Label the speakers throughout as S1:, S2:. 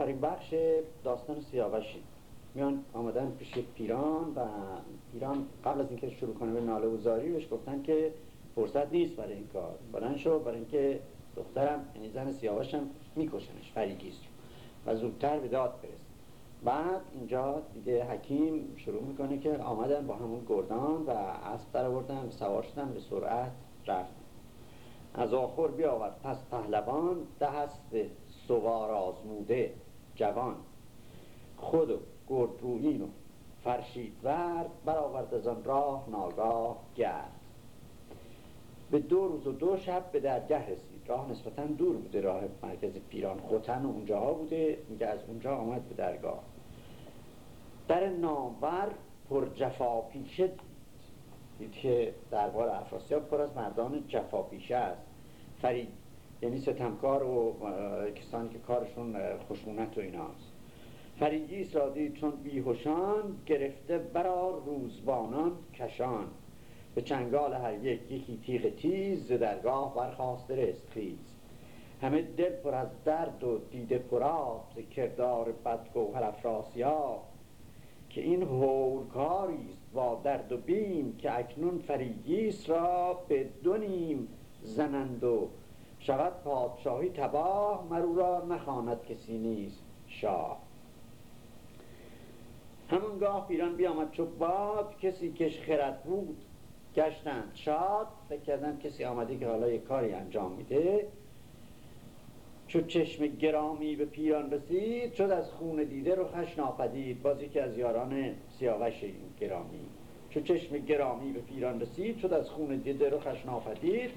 S1: آخرین بخش داستان سیاوشی. میان آمدن پیش پیران و پیران قبل از اینکه شروع کنه به ناله و زاری بهش گفتن که فرصت نیست برای این کار. بلند شو برای اینکه دخترم یعنی زن سیاوشم میکشنش فریگیست و زودتر به داد برسه. بعد اینجا دیگه حکیم شروع می‌کنه که آمدن با همون گردان و اسب در آوردن سوار شدن به سرعت رفتن از آخر بیاورد. پس پهلوان دست سوار آزموده. جوان. خود و گردرویین و فرشید ورد برآورد از آن راه ناگاه گرد. به دو روز و دو شب به درگه رسید. راه نسبتا دور بوده راه مرکز پیران خوتن و اونجاها بوده میگه از اونجا آمد به درگاه. در نامور پر جفا پیشه دید که دربار افراسیاب پر از مردان جفا پیشه است. فرید یعنی ستمکار و کسانی که کارشون خشونت و ایناست فریگیس را دید چون بیهوشان گرفته برا روزبانان کشان. به چنگال هر یک یکی تیغ تیز درگاه برخواسته رستخیز همه دل پر از درد و دیده پراب ز کردار بدگوهر افراسیاب که این هولکاری است با درد و بیم که اکنون فریگیس را به دو نیم زنند و شود پادشاهی تباه مرو را نخواند کسی نیست شاه. همونگاه پیران بیامد چو باد کسی کش خرد بود. گشتند شاد فکر کردن کسی آمده که حالا یک کاری انجام میده. چو چشم گرامی به پیران رسید شد از خون دیده رو خش ناپدید. بازی که از یاران سیاوش گرامی. چو چشم گرامی به پیران رسید شد از خون دیده رو خش ناپدید.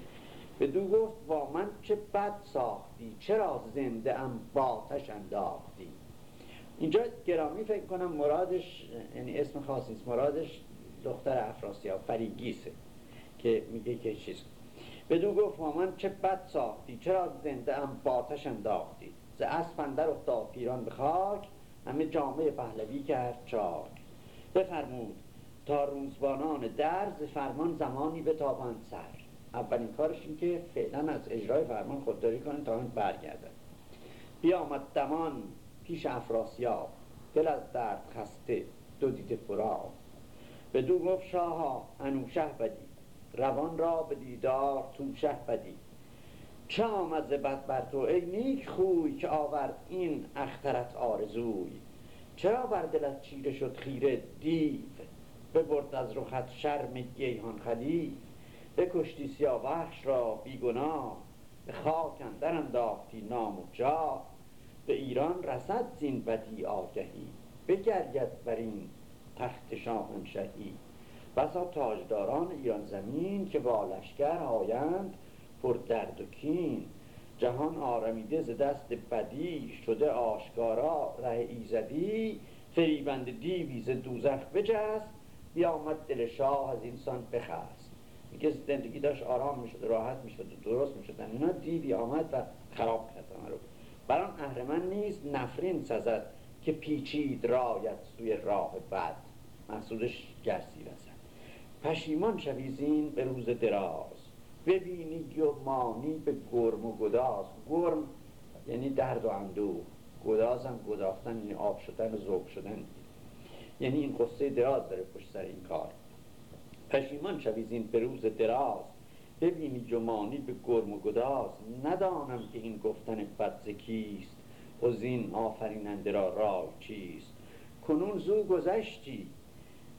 S1: به دو گفت با من چه بد ساختی؟ چرا زنده ام باتش انداختی؟ اینجا گرامی فکر کنم مرادش یعنی اسم خاصی است مرادش دختر افراسیاب فریگیسه که میگه که چیز. بدو گفت من چه بد ساختی؟ چرا زنده ام باتش انداختی؟ ز اسب در افتاد پیران به خاک همه جامعه پهلوی کرد چاک. بفرمود تا روزبانان درز فرمان زمانی به تابند سر. اولین کارش این که فعلا از اجرای فرمان خودداری کنن تا این برگردن بیامد دمان پیش افراسیاب دل از درد خسته دو دیده پرا به دو گفت شاها انوشه بدی. روان را به دیدار توشه بدی. چه آمد بد بر تو ای نیک خوی که آورد این اخترت آرزوی؟ چرا بر دلت چیره شد خیره دیو؟ ببرد از رخت شرم گیهان خلیف. بکشتی سیاوخش را بیگناه به خاک اندر انداختی نام و جا به ایران رسد زین بدی آگهی بگرید بر این تخت شاهنشهی. بسا تاجداران ایران زمین که با لشکر آیند پر درد و کین. جهان آرمیده ز دست بدی شده آشکارا ره ایزدی. فریبند دیوی ز دوزخ بجست بیامد دل شاه از اینسان بخست. میگه زندگی داشت آرام می‌شد راحت می‌شد درست می‌شد. اینا دیوی آمد و خراب کرد رو. بران اهرمن نیست نفرین سزد که پیچید رایت سوی راه بد. محصولش گرسی رسد پشیمان شویزین به روز دراز. ببینی و مانی به گرم و گداز. گرم یعنی درد و اندوه. گداز هم گداختن یعنی آب شدن و زوب شدن. یعنی این قصه دراز داره پشت سر این کار. پشیمان شویزین به روز دراز. ببینی جمانی به گرم و گداز. ندانم که این گفتن بد کیست. و زین آفریننده را راه چیست. کنون زو گذشتی.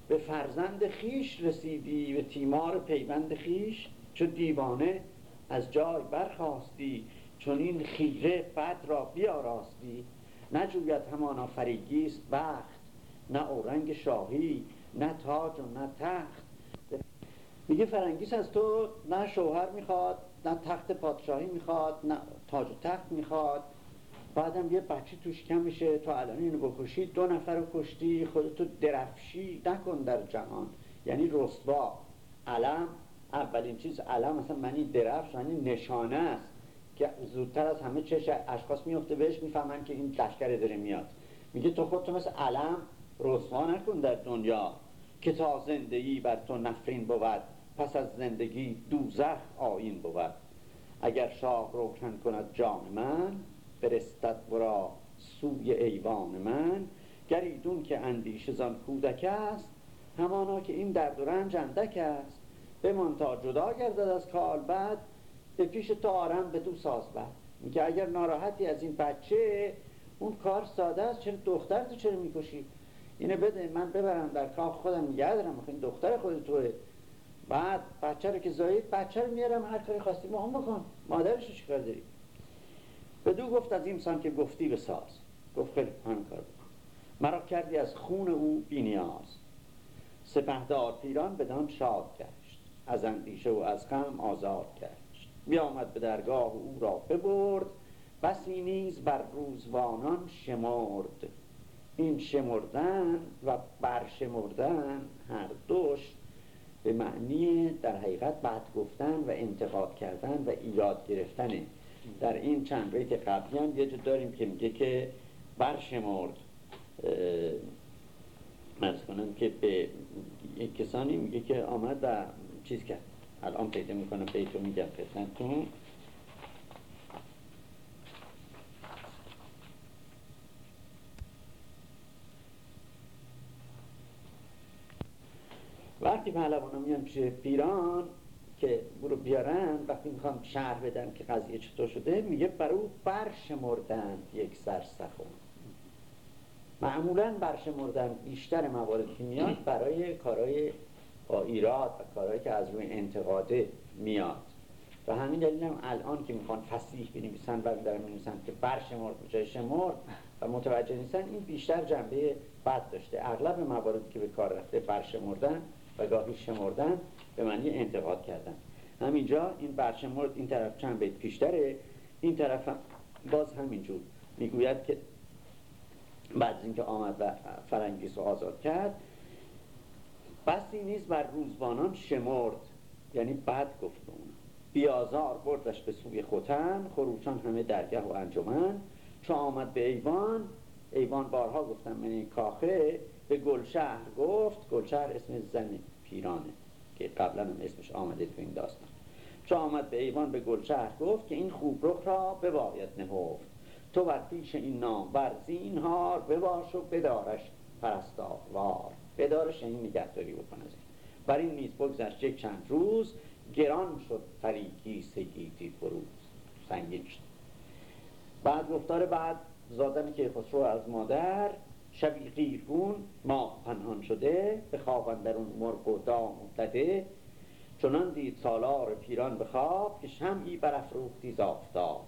S1: به فرزند خیش رسیدی به تیمار پیوند خیش چو دیوانه از جای برخواستی چون این خیره بد را بیاراستی. نجوید همانا فریگیست بخت نه اورنگ شاهی نه تاج و نه تخت. میگه فرنگیس از تو نه شوهر می‌خواد نه تخت پادشاهی می‌خواد نه تاج و تخت می‌خواد. بعدم یه بچه توش کم میشه تو الان اینو بکشی دو نفر رو کشتی خودتو درفشی نکن در جهان. یعنی رسوا علم اولین چیز علم مثلا منی درفش منی نشانه است که زودتر از همه چش اشخاص میفته بهش می‌فهمن که این لشکر داره میاد. میگه تو خودتو مثل علم رسوا نکن در دنیا که تا زندگی بر تو نفرین بود. پس از زندگی دوزخ آین بود. اگر شاه روشن کند جان من فرستد برا سوی ایوان من. گریدون که اندیشه زان کودک است همانا که این درد و رنج اندک است. بمان تا جدا گردد از کال بعد به پیش تو آرم به دو ساز بعد میگه اگر ناراحتی از این بچه اون کار ساده است چرا دختر تو چرا می‌کشی؟ اینه بده من ببرم در کاخ خودم نگه دارم این دختر خود توه. بعد بچه رو که زایید بچه رو میارم هر کاری خواستی با هم بکن. مادرش رو چیکار داری؟ بدو گفت از این سان که گفتی به ساز. گفت خیلی همین کار بکن. مرا کردی از خون او بینیاز سپهدار پیران بدان شاد گشت. از اندیشه و از غم آزاد گشت. بیامد به درگاه او را ببرد. بسی نیز بر روزوانان شمرد. این شمردن و برشمردن هر دوش به معنی در حقیقت بعد گفتن و انتقاد کردن و ایراد گرفتنه. در این چند بیت قبلی هم یه داریم که میگه که برشمرد مرز کنم که به یک کسانی میگه که آمد و چیز کرد. الان پیدا می‌کنم بیتو میگم خدمتتون. وقتی پهلوانا میان پیش پیران که برو بیارن وقتی می‌خوام شهر بدن که قضیه چطور شده میگه برو برشمردند یک سر سخون معمولا برشمردن بیشتر موارد که میاد برای کارهای با ایراد و کارهایی که از روی انتقاده میاد. و همین دلیل هم الان که می‌خوان فسیح بنویسن و دارن بنویسن که برشمرد جای شمرد و متوجه نیستن این بیشتر جنبه بد داشته. اغلب مواردی که به کار رفته برشمردن و گاهی شمردن به معنی انتقاد کردن. همینجا این برشمرد این طرف چند بیت پیشتره این طرف هم باز همینجور می‌گوید که بعد اینکه آمد و فرنگیس رو آزاد کرد بسی نیز بر روزبانان شمرد. یعنی بد گفت اون. بیازار بردش به سوی خوتن خروچان همه درگه و انجمن. چو آمد به ایوان ایوان بارها گفتم من این کاخه به گلشهر گفت گلشهر اسم زن پیرانه که قبلا هم اسمش آمده تو این داستان. چو آمد به ایوان به گلشهر گفت که این خوب رخ را بباید نهفت. تو بر پیش این نام بر زینهار بباش و بدارش وار بدارش این یعنی نگهداری بکن از این. بر این نیز بگذشت یک چند روز گران شد فریقی سگیتی فروز. سنگین شد. بعد گفتار بعد زادن که خسرو از مادر شبی غیرگون ما پنهان شده به خواب اون مرغ و دام افتاده چنان دید سالار پیران به خواب که شمعی برافروختی زافتاب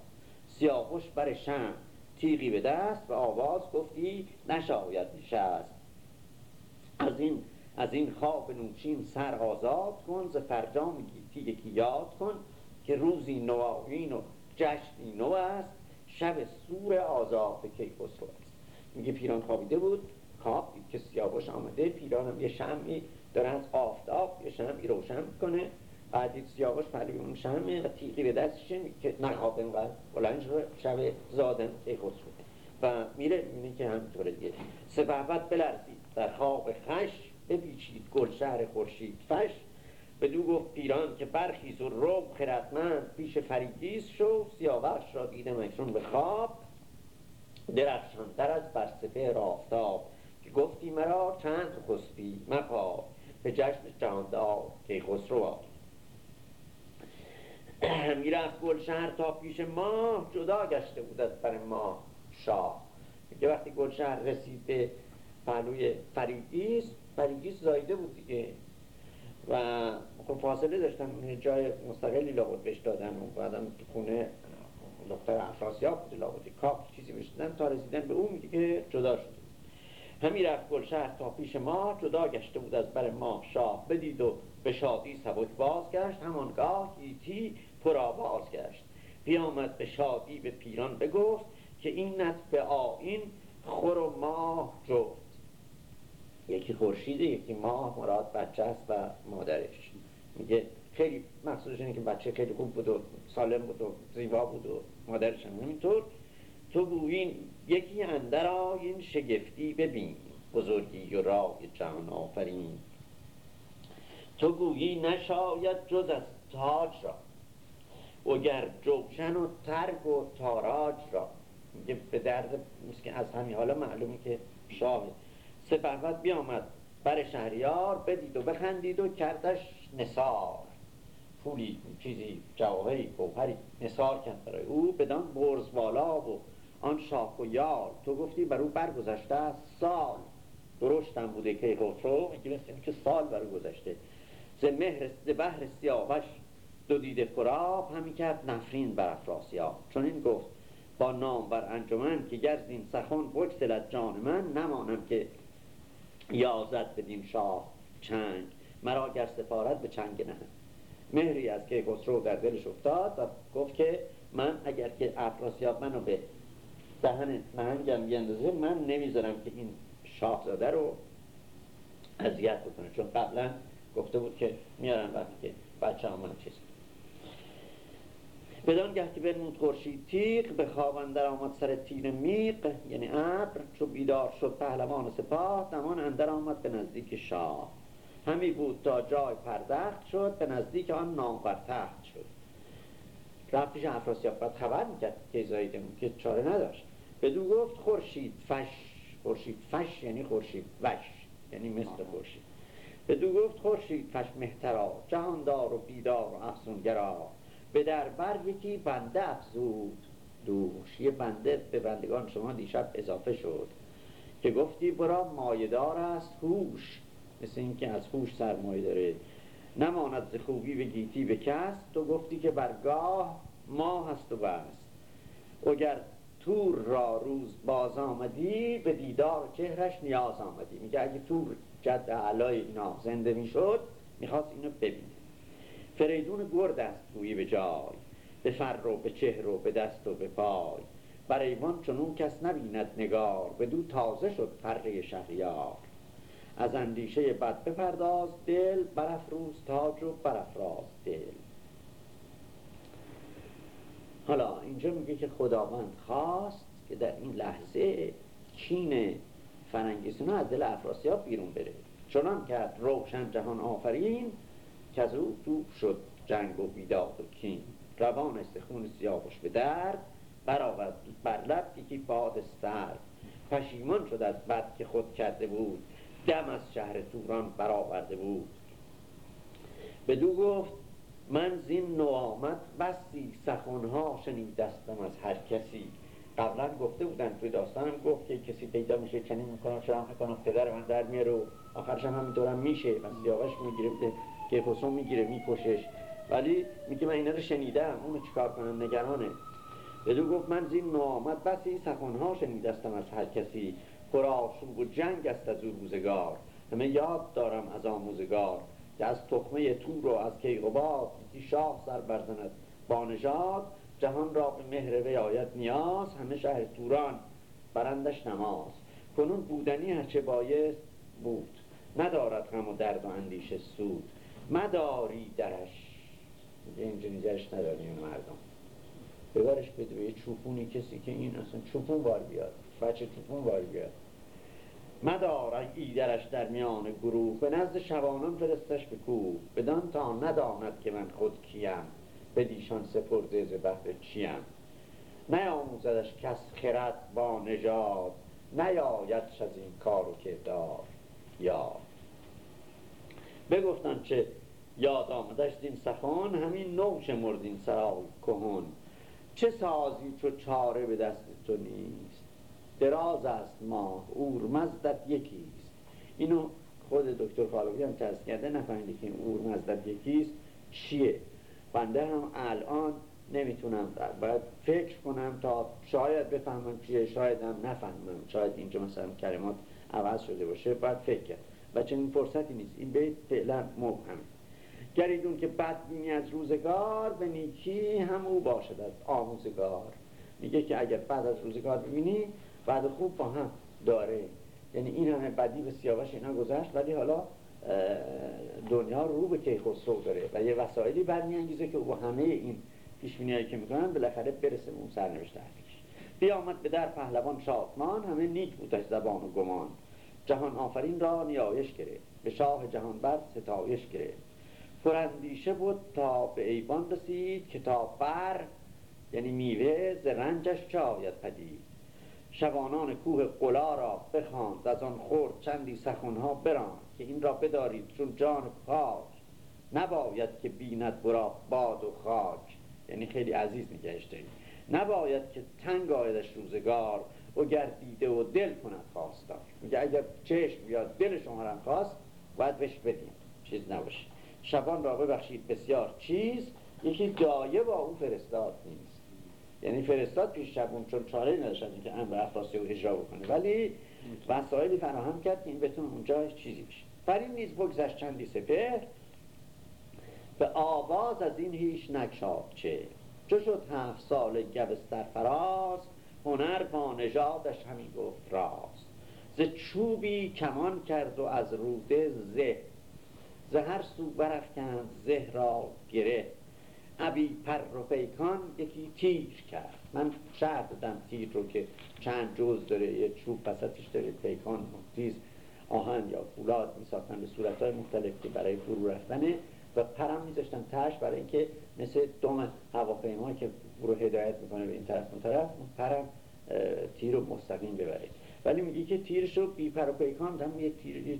S1: سیاهوش بر شم تیغی به دست و آواز گفتی نشاید نشست. از این از این خواب نوشین سر آزاد کن ز فرجام گیتی یکی یاد کن که روزی نوآیین و جشنی نو است. شب سور آزاد کیخسرو است میگه پیران خوابیده بود. خواب که سیاوش آمده پیرانم یه شمعی داره از آفتاب یه شمعی روشن کنه بعد سیاوش پروی اون شمعه و تیغی به دستشه که نخواب اینقدر بلند شده شب زادن کیخسرو و میره می‌بینه که همینطوره دیگه. سپهبد بلرزید. در خواب خش بپیچید گل شهر خورشید فش. دو گفت پیران که برخیز و رو خردمند پیش فریدیس شو سیاوش را دیدم اکنون به خواب. درخشانتر از بر سپهر آفتاب که گفتی مرا چند خسبی مپا به جشن جهاندار که خسرو می‌رفت گلشهر تا پیش ماه جدا گشته بود از بر ماه شاه. که وقتی گلشهر رسید به پهلوی فریگیس فریگیس زایده بود دیگه. و خب فاصله داشتن جای مستقلی لابد بهش دادن و بعدم تو خونه دختر افراسیاب بود لابد کاخ چیزی داشتن تا رسیدن به اون میگه که جدا شد. همی رفت گلشهر تا پیش ماه جدا گشته بود از بر ما شاه. بدید و به شادی سبک باز گشت همانگاه گیتی پرآواز گشت. بیامد به شادی به پیران بگفت که اینت به آین خور و ماه جفت. یکی خورشیده یکی ماه مراد بچه است و مادرش. میگه خیلی مقصودش اینه که بچه خیلی خوب بود و سالم بود و زیبا بود و مادرش هم همینطور. تو گویین یکی اندر این شگفتی ببین بزرگی و رای جهان آفرین. تو گویی نشاید جز از تاج را وگر جوشن و ترگ و تاراج را. میگه به درد از همین حالا معلومه که شاه سپهبد بیامد بر شهریار بدید و بخندید و کردش نسار پولی چیزی جواهری گوهری نسار کرد برای او بدان برز بالا و آن شاخ و یار. تو گفتی بر او برگذشته سال. درشتم بوده که خسرو مثل که سال بر او گذشته. ز مهر ز بحر سیاوش دو دیده فراب همی کرد نفرین بر افراسیاب چون این گفت با نام بر انجمن که گرزین سخن بگسلد جان من نمانم که یازد بدین شاه چنگ. مرا گر سفارت به چنگ نه مهری از که خسرو در دلش افتاد و گفت که من اگر که افراسیاب منو به دهن نهنگم بیندازه من نمی‌ذارم که این شاهزاده رو اذیت بکنه. چون قبلا گفته بود که میارن وقتی که بچه همون چیز بدان گه که بنمود خورشید تیغ به خواب اندر آمد سر تیر میق یعنی ابر چو بیدار شد پهلوان سپاه دمان اندر آمد به نزدیک شاه. همی بود تا جای پردخت شد به نزدیک آن نامور تخت شد. رفت پیش افراسیاب باید خبر می‌کرد که زایدمون که چاره نداشت. بدو گفت خورشید فش خورشید فش یعنی خورشید وش یعنی مثل خورشید. بدو گفت خورشید فش مهترا جهاندار و بیدار و افسونگرا. به دربر یکی بنده افزود. دوش یه بنده به بندگان شما دیشب اضافه شد که گفتی برا مایدار است هوش مثل اینکه از هوش سرمایه داره. نماند خوبی به گیتی به کس تو گفتی که برگاه ما هست و بس. اگر تور را روز باز آمدی به دیدار چهرش نیاز آمدی. میگه اگه تور جد علای اینا زنده می‌شد می‌خواست اینو ببینه. فریدون گرد است گویی به جای به فر و به چهر و به دست و به پای. بر ایوان چون کس نبیند نگار به دو تازه شد پره شهریار. از اندیشه بد بپرداز دل برافروز تاج و برافراز دل. حالا اینجا میگه که خداوند خواست که در این لحظه چین فرنگیسون از دل افراسیاب بیرون بره. چنان کرد روشن جهان آفرین که از او دور شد جنگ و بیداد و کین. روان است خون سیاوش به درد برآورد بر لب یکی باد سرد. پشیمان شد از بد که خود کرده بود دم از شهر توران برآورده بود. بدو گفت من زین نوآمد بسی سخنها شنیدستم از هر کسی. قبلا گفته بودن توی داستانم گفت که کسی پیدا میشه چنین می‌کنم شما می‌کنم پدر من در میاره و آخرش هم همینطورم میشه و سیاوش می‌گیره. که خسرو می‌گیره میکشش. ولی میگه من اینا رو شنیدم اونو چیکار کنم؟ نگرانه. بدو گفت من زین نوآمد بسی سخنها شنیدستم از هر کسی. پرآشوب و جنگ است از او روزگار. همه یاد دارم از آموزگار که از تخمه تور و از کیقباد یکی شاه سر برزند. با نژاد جهان را به مهر آید نیاز. همه شهر توران برندش نماز. کنون بودنی هرچه بایست بود. ندارد غم و درد و اندیشه سود. مداری درش. اینجا نگرش نداری این مردم. ببرش بده یه چوپونی کسی که این اصلا چوپون بار بیاد. بچه چوپون بار بیاد. مدار ایدرش در میان گروه. به نزد شبانان فرستش به کوه. بدان تا نداند که من خود کیم. به دیشان سپرده ز بهر چیم. نیاموزدش کس خرد با نژاد. نیایدش از این کار و کردار یا بگفتن چه یاد آمدش دین سخان همین نو شمردین سرای کهون چه سازی چو چاره به دست تو نیست؟ دراز است ماه اورمزدت یکیست. اینو خود دکتر خالقی هم ترس کرده نفهمیده که این اورمزدت یکیست. چیه؟ بنده هم الان نمی‌تونم باید فکر کنم تا شاید بفهمم چیه شاید هم نفهمم. شاید اینجا مثلا کلمات عوض شده باشه باید فکر کرد. و چنین فرصتی نیست. این بیت فعلا مبهمه گریدون که بدبینی از روزگار به نیکی هم او باشد از آموزگار. میگه که اگر بعد از روزگار ببینی بعد خوب با هم داره. یعنی این همه بدی به سیاوش اینا گذشت ولی حالا دنیا رو به کیخسرو داره و یه وسایلی برمیانگیزه که او همه این پیشبینیایی که می‌کنن بالاخره برسه به اون سرنوشت اخیرش بیامد به در پهلوان شادمان همه نیک بودش زبان و گمان. جهان آفرین را نیایش گرفت. به شاه جهان بر ستایش گرفت. پراندیشه بود تا به ایوان رسید کتاب بر یعنی میوه ز رنجش آید پدید. شبانان کوه قلا را بخواند از آن خورد چندی سخنها بران که این را بدارید چون جان پاک. نباید که بیند برا باد و خاک یعنی خیلی عزیز دارید نباید که تنگ آیدش روزگار و گردیده و دل کند خواستار. میگه اگر چشم یا دل شما را خواست باید بهش بدیم. چیز نباشه. شبان را ببخشید بسیار چیز. یکی دایه با اون فرستاد نیست. یعنی فرستاد پیش شبون چون چاره نداشتن که امر افراسی و اجرا بکنه. ولی وسایلی فراهم کرد که این بتون اونجا چیزی بشه. بر این نیز بگذشت چندی سپه به آواز از این هیچ نکشاد چه. چو شد هفت سال گوستر فراز هنر با نژادش همین گفت راست. ز چوبی کمان کرد و از روده زه. ز هر سو برافکند زه را گره. ابی پر و پیکان یکی تیر کرد. من شهر دادم تیر رو که چند جز داره یه چوب پساتش داره پیکان تیز آهن یا فولاد می ساختن به صورت های مختلف که برای فرو رفتنه. و پرم میذاشتن تش برای اینکه مثل دوم هواپیما که رو هدایت می‌کنه به این طرف اون طرف پرم تیر رو مستقیم ببره ولی میگه که تیرش رو بی پر و پیکان هم یه تیر یه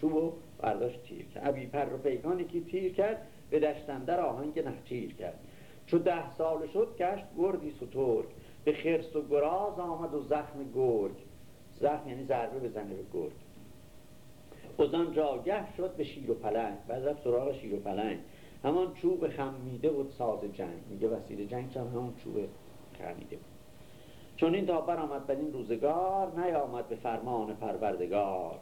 S1: چوب رو برداشت تیر کرد. بی و پیکانی که تیر کرد به دشتندر آهنگ تیر کرد. چو ده سال شد گشت گردی سترگ. به خرس و گراز آمد و زخم گرگ. زخم یعنی ضربه بزنه به گرگ. خودان جاگه شد به شیر و پلنگ. بعد رفت سراغ شیر و پلنگ. همان چوب خمیده بود ساز جنگ. میگه وسیله جنگ هم همون چوب خمیده. بود چون این تا آمد بر این روزگار نیامد به فرمان پروردگار.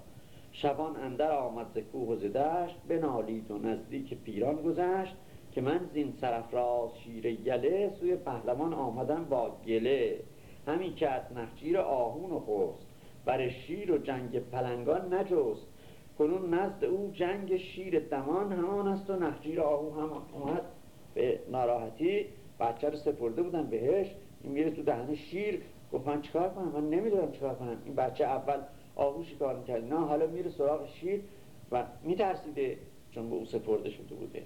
S1: شبان اندر آمد ز کوه و ز دشت بنالید و نزدیک پیران گذشت که من زین سرفراز شیر یله سوی پهلوان آمدم با گله. همین کرد نخجیر آهون و خست بر شیر و جنگ پلنگان نجست. کنون نزد او جنگ شیر دمان همان است و نخجیر آهو همان اومد به ناراحتی بچه رو سپرده بودن بهش. این میره تو دهن شیر. گفت من چیکار کنم؟ من نمی‌دونم چیکار کنم. این بچه اول آهو شکار می‌کرد. نه حالا میره سراغ شیر و میترسیده چون به او سپرده شده بوده.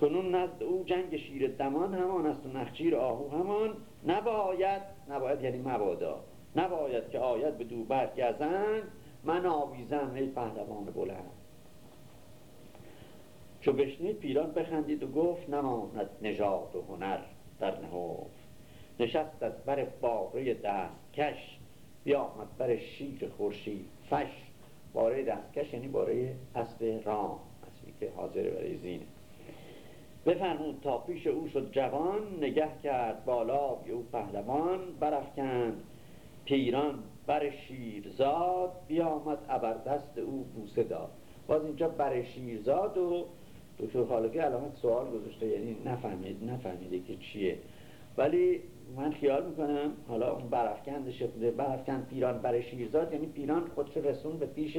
S1: کنون نزد او جنگ شیر دمان همان است و نخجیر آهو همان. نباید نباید یعنی مبادا. نباید که آید به دو برگزن من آویزم ای پهلوان بلند. چو بشنید پیران بخندید و گفت نماند نژاد و هنر در نهفت. نشست از بر باره دستکش بیامد بر شیر خورشید فش. باره دستکش یعنی باره اسب رام اسبی که حاضر برای زینه. بفرمود تا پیش او شد جوان نگه کرد بالا او پهلوان برافکند. پیران بر شیرزاد بیامد ابر دست او بوسه داد. باز اینجا بر شیرزاد و دکتر خالقی علامت سوال گذاشته یعنی نفهمید نفهمیده که چیه. ولی من خیال می‌کنم حالا اون برافکند شده برافکند پیران بر شیرزاد یعنی پیران خودش رسون به پیش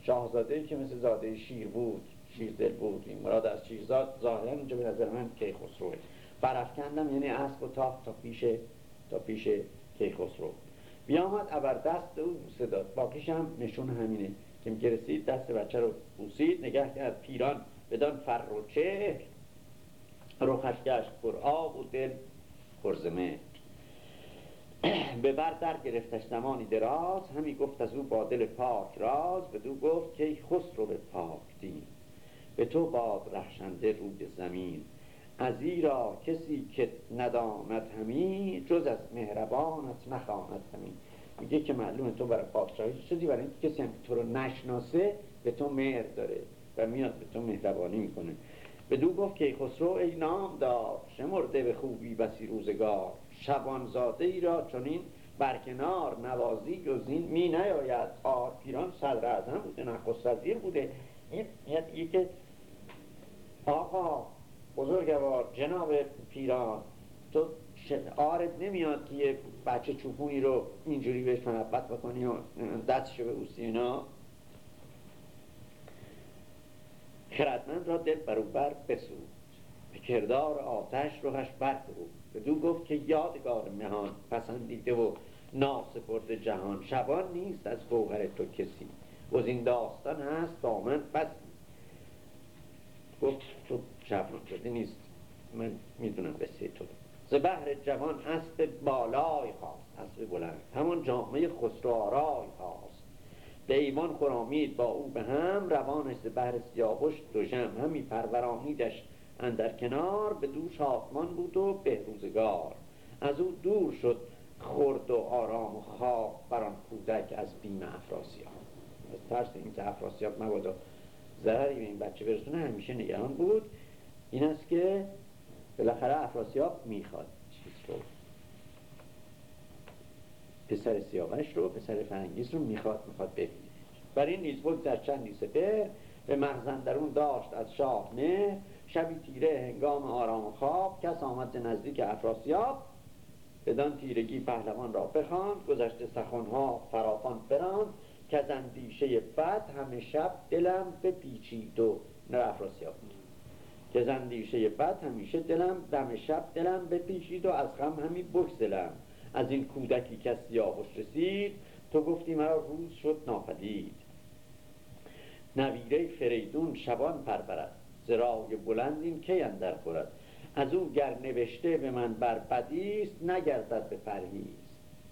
S1: شاهزاده که مثل زاده شیر بود شیردل بود. این مراد از شیرزاد ظاهرا اینجا به نظر من کیخسروه. برافکندم یعنی اسب و تاخت تا پیش تا پیش کیخسرو. بیامد ابر دست او بوسه داد باقیش هم نشون همینه. که میگه رسید دست بچه رو بوسید نگه کرد پیران. بدان فر و چهر. روخش گشت پر آب و دل پرزمه به بر در گرفتش زمانی دراز. همی گفت از او با دل پاک راز. به دو گفت که رو به پاک دین. به تو باد رخشنده روی زمین. از را کسی که نداند همی جز از مهربانت نخواند همین میگه که معلومه تو برای پادشاهی شدی برای اینکه کسی هم تو رو نشناسه به تو مهر داره و میاد به تو مهربانی می‌کنه. به دو گفت که خسرو ای نام دار شمرده به خوبی بسی روزگار. شبانزاده ای را چنین برکنار نوازی جزین می نیاید. آر پیران صدر اعظم بوده نخست وزیر بوده. این یه که آقا بزرگوار جناب پیران تو آرد نمیاد که یه بچه چوپونی رو اینجوری بهش محبت بکنی و دستشو به اوستی اینا؟ خردمند را دل بروبر بسود به کردار آتش روحش برفرود به دو گفت که یادگار مهان پسندیده و ناسپرد جهان. شبان نیست از گوهر تو کسی. و این داستان هست با من بسی. گفت تو شبان شده نیست. من می‌دونم قصه تو. ز بهر جوان اسب بالای خواست اسب بلند. همان جامعه خسرو آرای خواست به ایمان خرامید با او به هم روانش ز سیاوش دو جم همی پرورانیدش اندر کنار به دوش آسمان بود و بهروزگار از او دور شد خرد و آرام و خواب بران کودک از بیم افراسیاب. از ترس اینکه افراسیاب مبادا ضرری به این بچه برسونه همیشه نگران بود. این است که بالاخره افراسیاب می‌خواد چیز رو. پسر سیاوش رو پسر فرنگیز رو می‌خواد می‌خواد ببینه. بر این نیز در چندی سپر به مغزندرون داشت از شاه نه شبی تیره هنگام آرام خواب کس آمد نزدیک افراسیاب بدان تیرگی پهلوان را بخواند گذشته سخنها فراخان براند که از اندیشه بد همه شب دلم بپیچید و نه افراسیاب. که از اندیشه بد همیشه دلم دم شب دلم بپیچید و از غم همی بگسلم از این کودکی که سیاهش رسید تو گفتی مرا روز شد ناپدید. نویره فریدون شبان پرورد زرای بلند این کی اندر خورد. از او گر نوشته به من بر بدیست نگردد به پرهیز.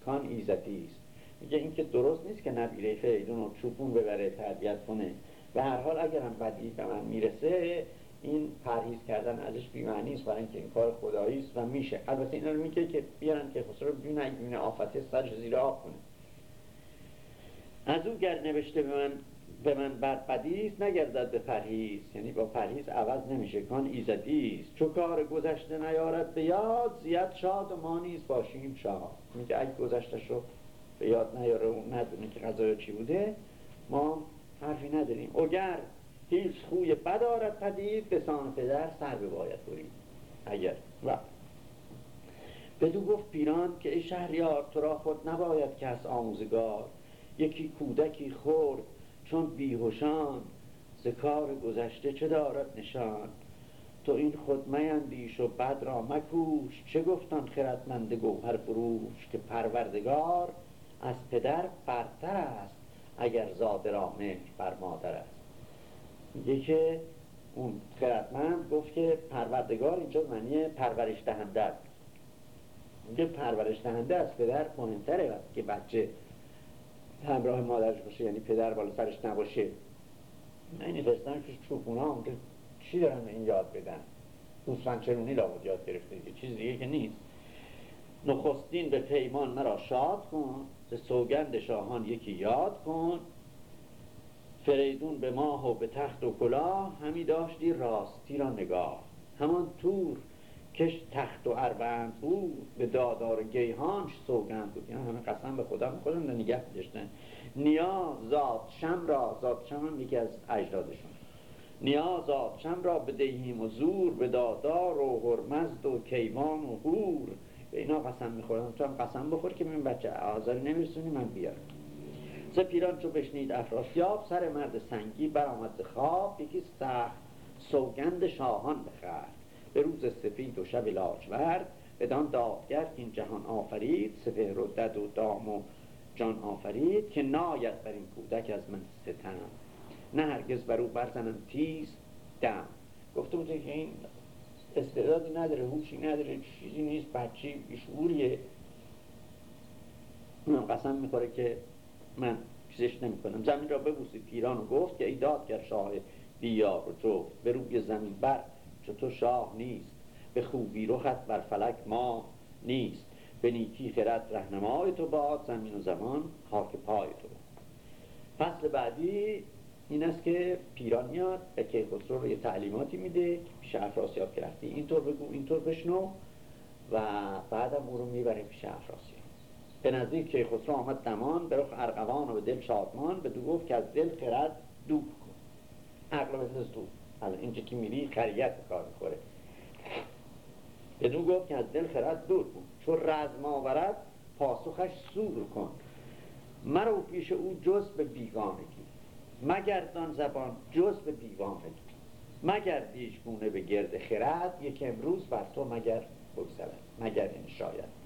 S1: کان ایزدیست میگه این که درست نیست که نبیره فریدون رو چوپون ببره تربیت کنه. و هر حال اگر هم بدی به من می‌رسه این پرهیز کردن ازش بیمعنی است برای اینکه این کار خدایی است و میشه. البته اینا رو میگه که بیارن که خسرو بیونه اگه بیونه آفته سرش زیر آب کنه. از او گر نوشته به من به من بدیست نگردد به پرهیز. یعنی با پرهیز عوض نمیشه. کان ایزدیست چو کار گذشته نیارد به یاد زیاد شاد و ما نیز باشیم شاد. میگه اگه گذشتش رو به یاد نیاره و ندونه که غذای چی بوده ما حرفی نداریم. اگر هیچ خوی بد آرد پدید به سان پدر سر به باید برید. اگر و بدو گفت پیران که ای شهریار تو را خود نباید که از آموزگار. یکی کودکی خورد چون بیهوشان. ز کار گذشته چه دارد نشان؟ تو این خود میندیش و بد را مکوش. چه گفتان خردمند گوهر فروش که پروردگار از پدر برتر است اگر زاده را بر مادر است؟ میگه که اون خردمند گفت که پروردگار اینجا معنی پرورش دهنده است. میگه پرورش دهنده از پدر مهمتره که بچه همراه مادرش باشه یعنی پدر بالا سرش نباشه. من فرستن که هم که چی دارن این یاد بدن؟ گوسفند چرونی لابد یاد گرفته دیگه چیز دیگه که نیست. نخستین به پیمان مرا شاد کن ز سوگند شاهان یکی یاد کن. فریدون به ماه و به تخت و کلاه همی داشتی راستی را نگاه. همان تور کش تخت و اربند بود به دادار گیهانش سوگند بود. یعنی همه قسم به خدا می‌خورن نگه داشتن نیا زاد شم را زاد شم هم یکی از اجدادشون. نیا زاد شم را به دهیم و زور به دادار و هرمزد و کیوان و هور به اینا قسم می‌خورن تو هم قسم بخور که من بچه آزاری نمیرسونی من بیارم. ز پیران چو بشنید افراسیاب سر مرد سنگی برآمد خواب یکی سخت سوگند شاهان بخرد به روز سفید و شب لاجورد بدان دادگر این جهان آفرید سپهر و دد و دام و جان آفرید که ناید بر این کودک از من ستم. نه هرگز بر او برزنم تیز دم. گفته بود که این استعدادی نداره هوشی نداره چیزی نیست بچی بیشعوریه. اونم قسم می‌خوره که من چیزش نمی کنم زمین را ببوسید. پیران و گفت که ای دادگر شاه بیار و جفت به روی زمین بر چو تو شاه نیست. به خوبی رخت بر فلک ما نیست. به نیکی خرد رهنمای تو باد زمین و زمان خاک پای تو. فصل بعدی این است که پیران میاد به کیخسرو رو یه تعلیماتی میده که پیش افراسیاب که رفتی. اینطور بگو اینطور بشنو و بعدم او رو می‌بره پیش افراسیاب. به نزدیک کیخسرو آمد دمان به رخ ارغوان و به دل شادمان به دو گفت که از دل خرد دوب کن. عقل مثل تو حالا اینجا که میری؟ خریت کار می‌خوره بدون گفت که از دل خرد دور کن. چون رزم آورد پاسخش سور کن. مرو پیش او جز به بیگانگی. مگردان زبان جز به دیوانگی مگر دیشگونه به گرد خرد یک امروز بر تو مگر بگذرد. مگر این شاید.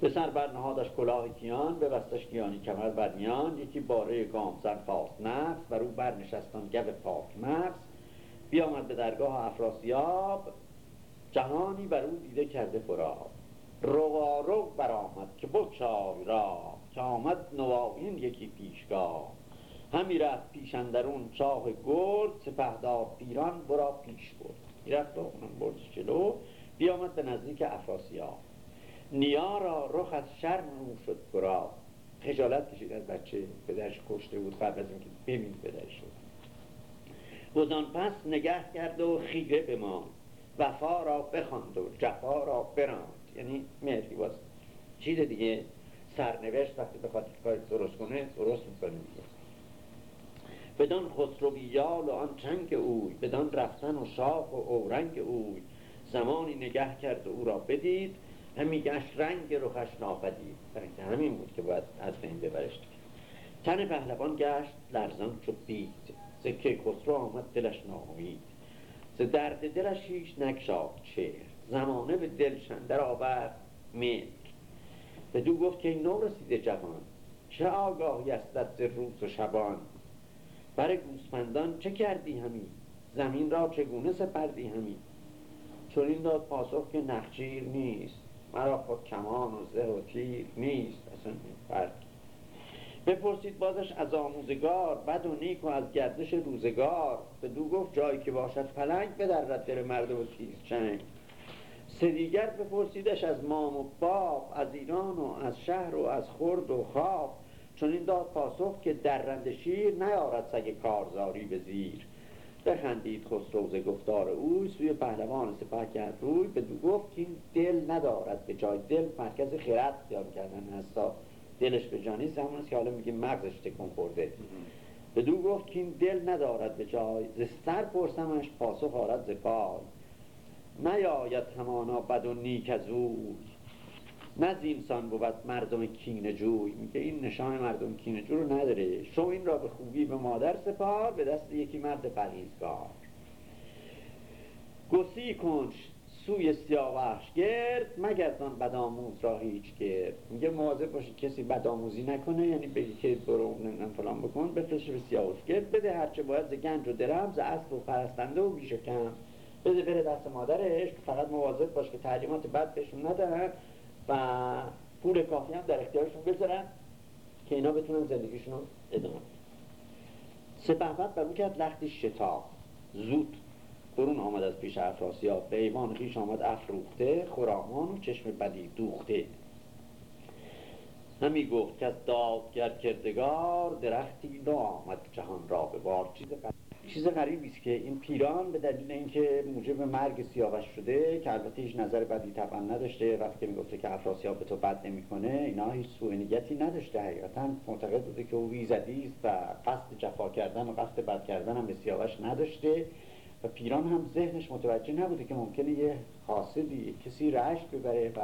S1: به سر برنهادش کلاه کیان به بستش کیانی کمر بر میان یکی باره گامزن خواست نفس بر او برنشستان گب پاک مغز. بیامد به درگاه افراسیاب جهانی بر او دیده کرده فرا روارو برآمد که بگشای را که آمد نواین یکی پیشگاه. همی رفت پیش اندرون شاه گرد سپهدار پیران برا پیش برد. می‌رفت و اونم برد جلو. بیامد به نزدیک افراسیاب. نیا را رخ از شرم او شد برا خجالت کشید از بچه. پدرش کشته بود قبل از اینکه ببین پدرش شد وزان پس نگه کرد و خیره بماند. وفا را بخواند و جفا را براند. یعنی مهری باز. چیز دیگه سرنوشت وقتی بخواد کار درست کنه درست می‌کنه دیگه. بدان خسرویال و آن چنگ اوی بدان رفتن و شاخ و اورنگ اوی. زمانی نگه کرد و او را بدید همی گشت رنگ رخش ناپدید. که همین بود که باید از بین ببرش تن پهلوان گشت لرزان چو بید زکه خسرو آمد دلش ناامید. ز درد دلش هیچ نگشاد چهر. زمانه به دل شندر آورد ملک دو گفت که نو رسیده جوان چه آگاهی استت ز روز و شبان. بر گوسفندان چه کردی همی؟ زمین را چگونه سپردی همی؟ چون این داد پاسخ که نخجیر نیست. مرا خود کمان و زه و تیر نیست اصلا فرق. بپرسید بازش از آموزگار بد و نیک و از گردش روزگار. به دو گفت جایی که باشد پلنگ به در دل مرد و تیز چنگ. سه دیگر بپرسیدش از مام و باب از ایران و از شهر و از خرد و خواب. چون این داد پاسخ که درنده شیر نیارد سگ کارزاری به زیر. بخندید خسرو ز گفتار اوی سوی پهلوان سپه کرد روی به دو گفت که این دل ندارد به جای دل مرکز خیرت خیال کردن هستا. دلش به جانی همون است که حالا میگه مغزش تکون خورده. به دو گفت که این دل ندارد به جای ز سر پرسمش پاسخ آرد ز نیاید همانا بد و نیک از اوی نه زینسان بود مردم کینه جوی میگه این نشان مردم کینه جو رو نداره. شو این را به خوبی به مادر سپار به دست یکی مرد پریزگار گسی کن سوی سیاوش گرد مگردان بدآموز را هیچ گرد. میگه مواظب باشید کسی بدآموزی نکنه یعنی بگی که برو نمی‌دونم فلان بکن بفرستش به سیاوش گرد بده هرچه باید ز گنج و درم ز اسب و پرستنده و بیش کم. بده بره دست مادرش فقط مواظب باش که تعلیمات بد بهشون ندهن و پول کافی هم در اختیارشون بذارن که اینا بتونن زندگیشون رو ادامه سپهبد بر کرد لختی شتاب. زود برون آمد از پیش افراسیاب. به ایوان خیش آمد افروخته خرامان و چشم بدی دوخته. همی گفت که از دادگر کردگار درختی نو آمد جهان را به بار. چیز چیز غریبی است که این پیران به دلیل اینکه موجب مرگ سیاوش شده که البته هیچ نظر بدی طبعا نداشته وقتی که می‌گفته که افراسیاب به تو بد نمی‌کنه اینا هیچ سوء نیتی نداشته حقیقتا معتقد بوده که او ویزدی است و قصد جفا کردن و قصد بد کردن هم به سیاوش نداشته. و پیران هم ذهنش متوجه نبوده که ممکنه یه حاسدی کسی رشت ببره و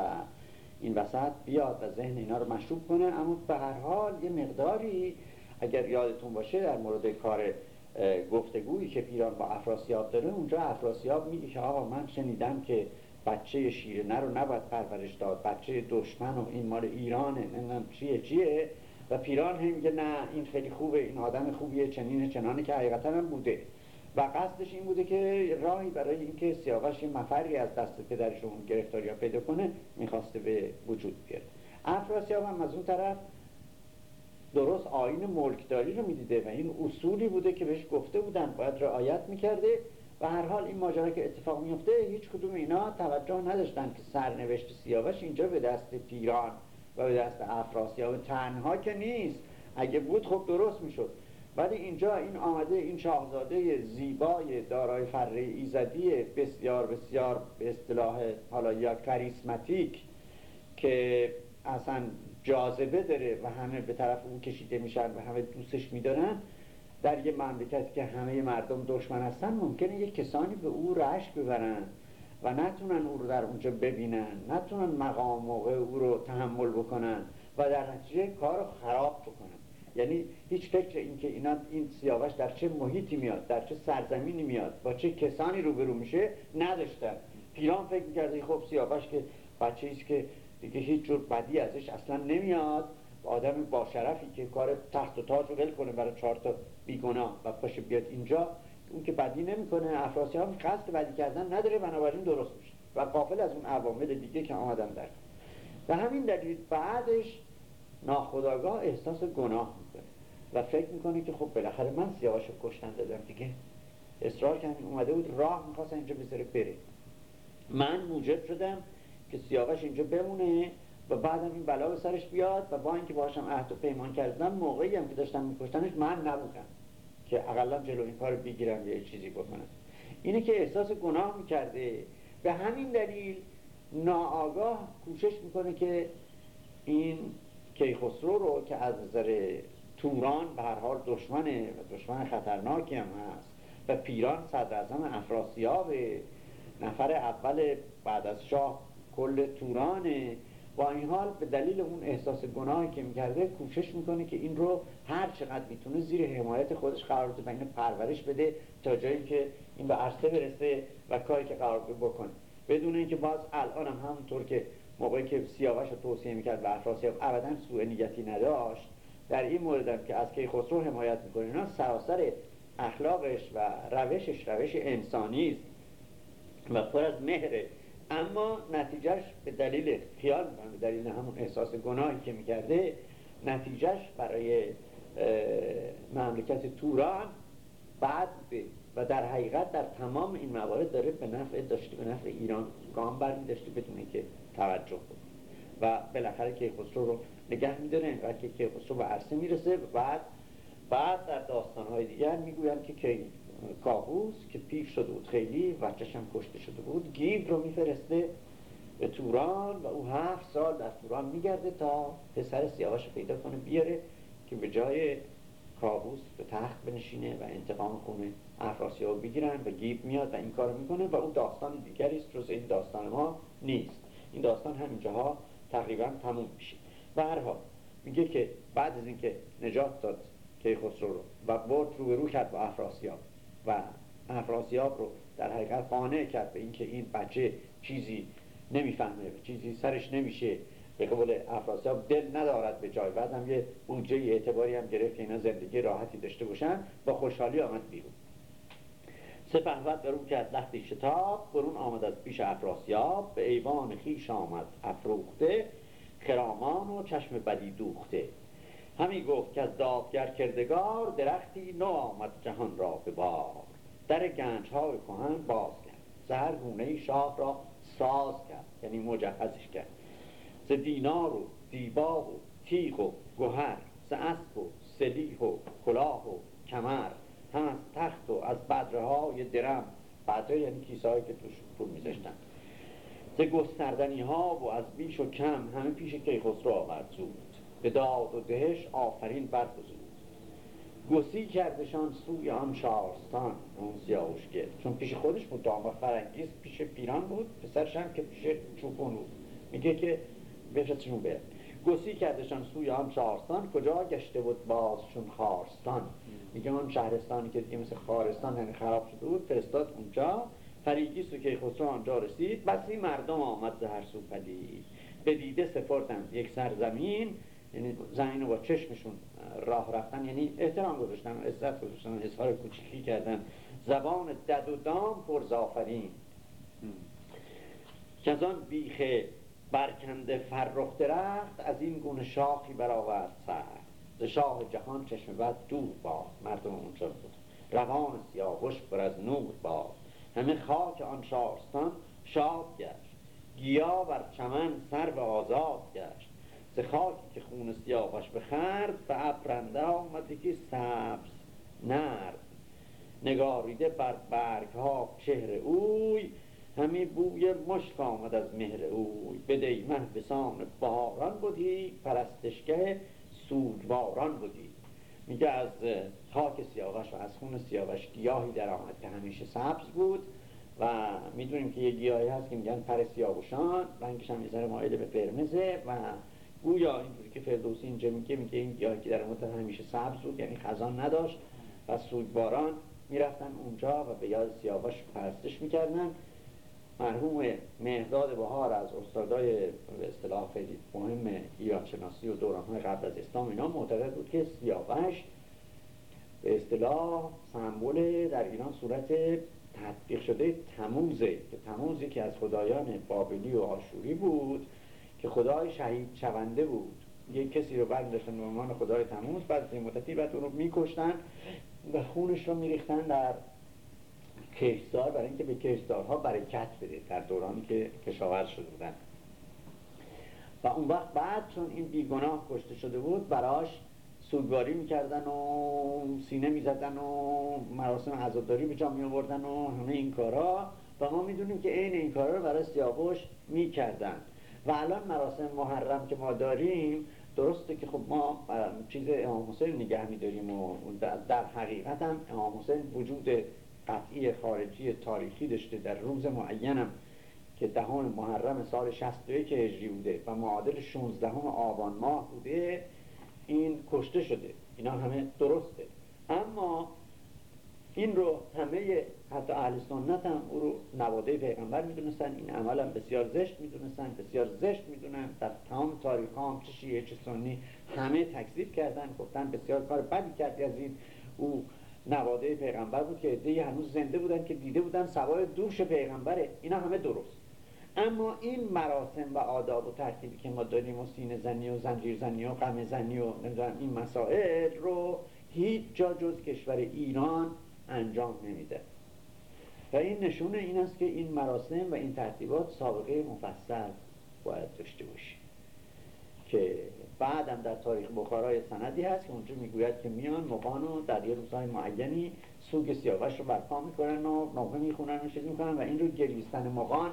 S1: این وسط بیاد و ذهن اینا رو مشروب کنه. اما به هر حال یه مقداری اگر یادتون باشه در مورد کار گفتگویی که پیران با افراسیاب داره اونجا افراسیاب میگه که آقا من شنیدم که بچه شیرنه رو نباید پرورش داد بچه دشمن و این مال ایرانه نمی‌دونم چیه چیه؟ و پیران هم میگه نه این خیلی خوبه این آدم خوبیه چنین چنانه که حقیقتا هم بوده. و قصدش این بوده که راهی برای اینکه سیاوش مفری از دست پدرش اون گرفتاری پیدا کنه می‌خواسته به وجود بیاره. افراسیاب هم از اون طرف درست آین ملکداری رو می‌دیده و این اصولی بوده که بهش گفته بودن باید رعایت می‌کرده و هر حال این ماجرا که اتفاق میفته هیچ کدوم اینا توجه نداشتن که سرنوشت سیاوش اینجا به دست پیران و به دست افراسیاب تنها که نیست اگه بود خب درست می‌شد. ولی اینجا این آمده این شاهزاده زیبای دارای فره ایزدی بسیار بسیار به اصطلاح حالا یا کریسمتیک که اصلا جاذبه داره و همه به طرف اون کشیده میشن و همه دوستش میدارن در یه مملکتی که همه مردم دشمن هستن ممکنه یه کسانی به او رشک ببرن و نتونن او رو در اونجا ببینن نتونن مقام موقع او رو تحمل بکنن و در نتیجه کار رو خراب بکنن. یعنی هیچ فکر این که اینا این سیاوش در چه محیطی میاد در چه سرزمینی میاد با چه کسانی روبرو میشه نداشتن. پیران فکر می‌کرده خب سیاوش که بچه که دیگه هیچ جور بدی ازش اصلا نمیاد. آدم با شرفی که کار تخت و تاج رو ول کنه برای چهار تا بیگناه و پاشه بیاد اینجا اون که بدی نمی‌کنه افراسی هم قصد بدی کردن نداره بنابراین درست میشه و قافل از اون عوامل دیگه که آمدن در. و همین دلیل بعدش ناخداگاه احساس گناه می‌کنه و فکر می‌کنه که خب بالاخره من سیاوش کشتن دادم دیگه. اصرار کردن اومده بود راه می‌خواست اینجا بذاره بره. من موجب شدم که سیاوش اینجا بمونه و بعدم این بلا به سرش بیاد و با اینکه باشم عهد و پیمان کردم موقعی هم که داشتم میکشتنش من نبودم که اقلا جلو این کار بگیرم یه چیزی بکنم. اینه که احساس گناه می‌کرده. به همین دلیل ناآگاه کوشش می‌کنه که این کیخسرو رو که از نظر توران به هر حال دشمنه و دشمن خطرناکی هم هست و پیران صدر اعظم افراسیاب نفر اول بعد از شاه کل تورانه با این حال به دلیل اون احساس گناهی که می‌کرده کوشش می‌کنه که این رو هر چقدر می‌تونه زیر حمایت خودش قرار بده و اینو پرورش بده تا جایی که این به عرصه برسه و کاری که قرار بکنه. بدون اینکه باز الان هم همونطور که موقعی که سیاوش رو توصیه می‌کرد و افراسیاب ابدا سوء نیتی نداشت در این مورد هم که از کیخسرو حمایت می‌کنه اینا سراسر اخلاقش و روشش روش انسانی است و پر از مهره. اما نتیجهش به دلیل خیال به دلیل همون احساس گناهی که می‌کرده نتیجهش برای مملکت توران بعد و در حقیقت در تمام این موارد داره به نفع داشته به نفع ایران گام برمی داشته که توجه بود و بالاخره که خسرو رو نگه میداره اینقدر که که خسرو به عرصه می‌رسه و بعد بعد در داستانهای دیگر می‌گویم که که کابوس که پیش شده بود خیلی و هم کشته شده بود گیب رو میفرسته به توران و او هفت سال در توران میگرده تا پسر سیاوش پیدا کنه بیاره که به جای کابوس به تخت بنشینه و انتقام خونه افراسیاب بگیرن و گیب میاد و این کار می‌کنه و اون داستان دیگری است جز این داستان ما نیست. این داستان همینجاها تقریبا تموم میشه. و هر حال میگه که بعد از اینکه نجات داد کیخسرو رو و برد رو کرد با افراسیاب. و افراسیاب رو در حقیقت قانع کرد به اینکه این بچه چیزی نمی‌فهمه چیزی سرش نمیشه. به قول افراسیاب دل ندارد به جای. بعد هم یه بودجه اعتباری هم گرفت که اینا زندگی راحتی داشته باشن با خوشحالی آمد بیرون. سپهبد برون کرد لختی شتاب برون آمد از پیش افراسیاب به ایوان خیش آمد افروخته خرامان و چشم بدی دوخته. همی گفت که از دادگر کردگار درختی نو آمد جهان را به بار در گنج های کهن باز کرد. زهر گونه شاه را ساز کرد یعنی مجهزش کرد. ز دینار و دیبا و تیغ و گوهر ز اسب و سلیح و کلاه و کمر هم از تخت و از بدره های درم. بدره یعنی کیسه که توش پول میذاشتن. ز گستردنی ها و از بیش و کم همه پیش کیخسرو آورد زود. به داد و دهش آفرین برگزود گسی کردشان سوی آن شارستان اون سیاوشگر چون پیش خودش بود دام و فرنگیز پیش پیران بود پسرش هم که پیش چوپون بود. میگه که بفرستشون بره. گسی کردشان سوی آن شارستان کجا گشته بود باز چون خارستان؟ میگه اون شهرستانی که دیگه مثل خارستان یعنی خراب شده بود فرستاد اونجا. فریگیس و کیخسرو آنجا رسید. بسی مردم آمد زهر سو پدید. به دیده سپردند یک سرزمین. یعنی زمین با چشمشون راه رفتن یعنی احترام گذاشتن و عزت گذاشتن اظهار کوچیکی کردن. زبان دد و دام پرزافرین. که از آن بیخ برکنده فرخ درخت از این گونه شاخی برآورد سر ز شاه جهان چشم بد دور باد. مردم اونجا بود. روان سیاوش بر از نور باد. همه خاک آن شارستان شاد گشت. گیا بر چمن سر به آزاد گشت. ز خاکی که خون سیاوش بخرد به ابرنده آمد یکی سبز نرد نگاریده بر برگ ها چهر اوی همی بوی مشک آمد از مهر اوی به دیمه بسان بهاران بودی پرستشگه سوگواران بودی میگه از خاک سیاوش و از خون سیاوش گیاهی در آمد که همیشه سبز بود و می‌دونیم که یه گیاهی هست که میگن پر سیاوشان رنگش هم یه مایل به قرمزه و گویا اینجوری که فردوسی اینجا میگه میگه این گیاهی که در مدت همیشه سبز بود یعنی خزان نداشت و سوگواران می‌رفتن اونجا و به یاد سیاوش پرستش می‌کردن. مرحوم مهداد بهار از استادای به اصطلاح خیلی مهم ایران شناسی و دوران قبل از اسلام اینا معتقد بود که سیاوش به اصطلاح سمبل در ایران صورت تطبیق شده تموزه که تموز که از خدایان بابلی و آشوری بود. که خدای شهید شونده بود. یک کسی رو برداشتن به عنوان خدای تموز بعد از مدتی بعد اون رو میکشتن و خونش رو میریختن در کشتار برای اینکه به کشتارها برکت بده در دورانی که کشاورز شده بودن. و اون وقت بعد چون این بیگناه کشته شده بود براش سوگواری می‌کردن و سینه می‌زدن و مراسم عزاداری به جا می آوردن و همه این کارا. و ما می‌دونیم که عین این کارا رو برای سیاوش می‌کردن. و الان مراسم محرم که ما داریم درسته که خب ما چیز امام حسین نگه میداریم و در حقیقت هم امام حسین وجود قطعی خارجی تاریخی داشته. در روز معینم که دهان محرم سال 61 هجری بوده و معادل 16 آبان ماه بوده این کشته شده. اینا همه درسته. اما این رو همه حتی اهل سنت هم او رو نواده پیغمبر می‌دونستن این عمل هم بسیار زشت می‌دونستن بسیار زشت می‌دونن. در تمام تاریخ هم چه شیعه چه سنی همه تکذیب کردن گفتن بسیار کار بدی کردی از این او نواده پیغمبر بود که عده هنوز زنده بودن که دیده بودن سوار دوش پیغمبره. اینا همه درست. اما این مراسم و آداب و ترتیبی که ما داریم و سینه زنی و زنجیر زنی و قمه زنی و این مسائل رو هیچ جا جز کشور ایران انجام نمیده. و این نشونه این است که این مراسم و این ترتیبات سابقه مفصل باید داشته باشیم. که بعدم در تاریخ بخارای سندی هست که اونجا می‌گوید که میان مقانو در یه روزهای معینی سوگ سیاوش رو برپا می‌کنن و نامه می‌خونن و چیز می‌کنن و این رو گریستن مقان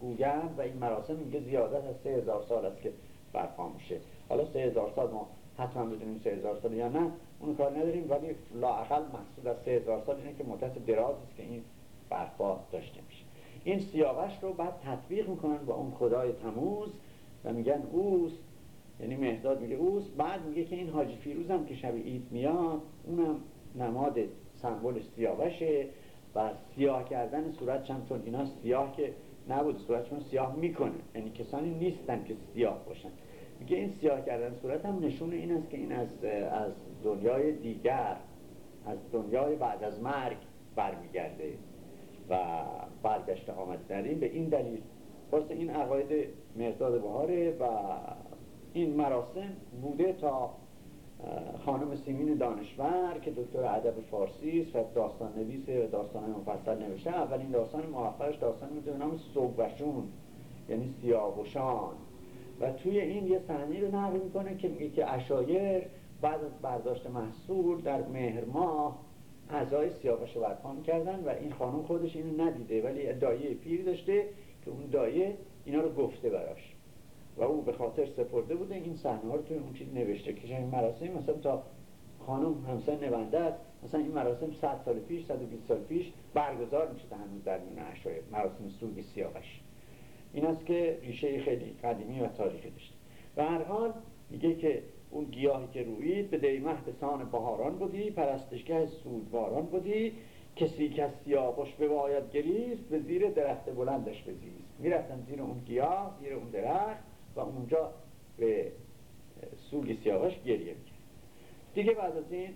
S1: گویند و این مراسم میگه زیادت از سه هزار سال است که برپا میشه. حالا سه هزار سال ما حتما بدونیم سه هزار سال یا نه. اون کار نداریم ولی لاعقل محصول از سه سال اینه که مدت دراز است که این برپا داشته میشه. این سیاوش رو بعد تطبیق می‌کنن با اون خدای تموز و میگن اوست یعنی مهداد میگه اوست بعد میگه که این حاجی فیروز هم که شب عید میاد اونم نماد سمبل سیاوشه و سیاه کردن صورت چند چون اینا سیاه که نبود صورتشون سیاه می‌کنه. یعنی کسانی نیستن که سیاه باشن. میگه این سیاه کردن صورت هم نشون این است که این از, از دنیای دیگر از دنیای بعد از مرگ برمیگرده و برگشت آمد در این. به این دلیل باست این عقاید مرداد بهاره و این مراسم بوده تا خانم سیمین دانشور که دکتر ادب فارسی است و داستان نویسه و داستان مفصل نوشته. اولین داستان موفقش داستان به نام صوبشون یعنی سیاوشان و توی این یه صحنه رو نقل می‌کنه که میگه که اشایر بعد از برداشت محصول در مهر ماه اعضای سیاوش برپا کردن و این خانم خودش اینو ندیده ولی دایه پیر داشته که اون دایه اینا رو گفته براش. و او به خاطر سپرده بوده این صحنه ها رو توی اون چیز نوشته که این مراسم مثلا تا خانم همسن نونده است مثلا این مراسم 100 سال پیش 120 سال پیش برگزار میشه هنوز در میون اشایر مراسم سوگ سیاوش. این است که ریشه خیلی قدیمی و تاریخی داشته. و هر حال میگه که اون گیاهی که روید به دیمه به سان بهاران بودی پرستشگاه سودواران بودی کسی که سیاوش به باید گریست به زیر درخت بلندش بزیست. می‌رفتن زیر اون گیاه زیر اون درخت و اونجا به سوگ سیاوش گریه می‌کرد. دیگه بعد از این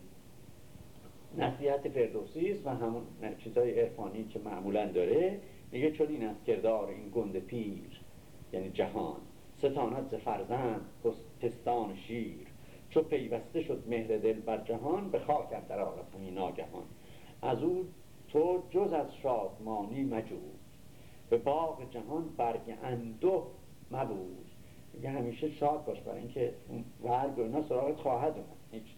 S1: نصیحت فردوسی است و همون چیزای عرفانی که معمولا داره. میگه چون این از کردار این گنده پیر یعنی جهان ستانت ز فرزند پستان شیر چو پیوسته شد مهر دل بر جهان به خاک در آرد همی ناگهان. از او تو جز از شادمانی مجود. به باغ جهان برگ اندو مبود. میگه همیشه شاد باش برای اینکه اون برگ و اینا سراغت خواهد اومد. هیچ.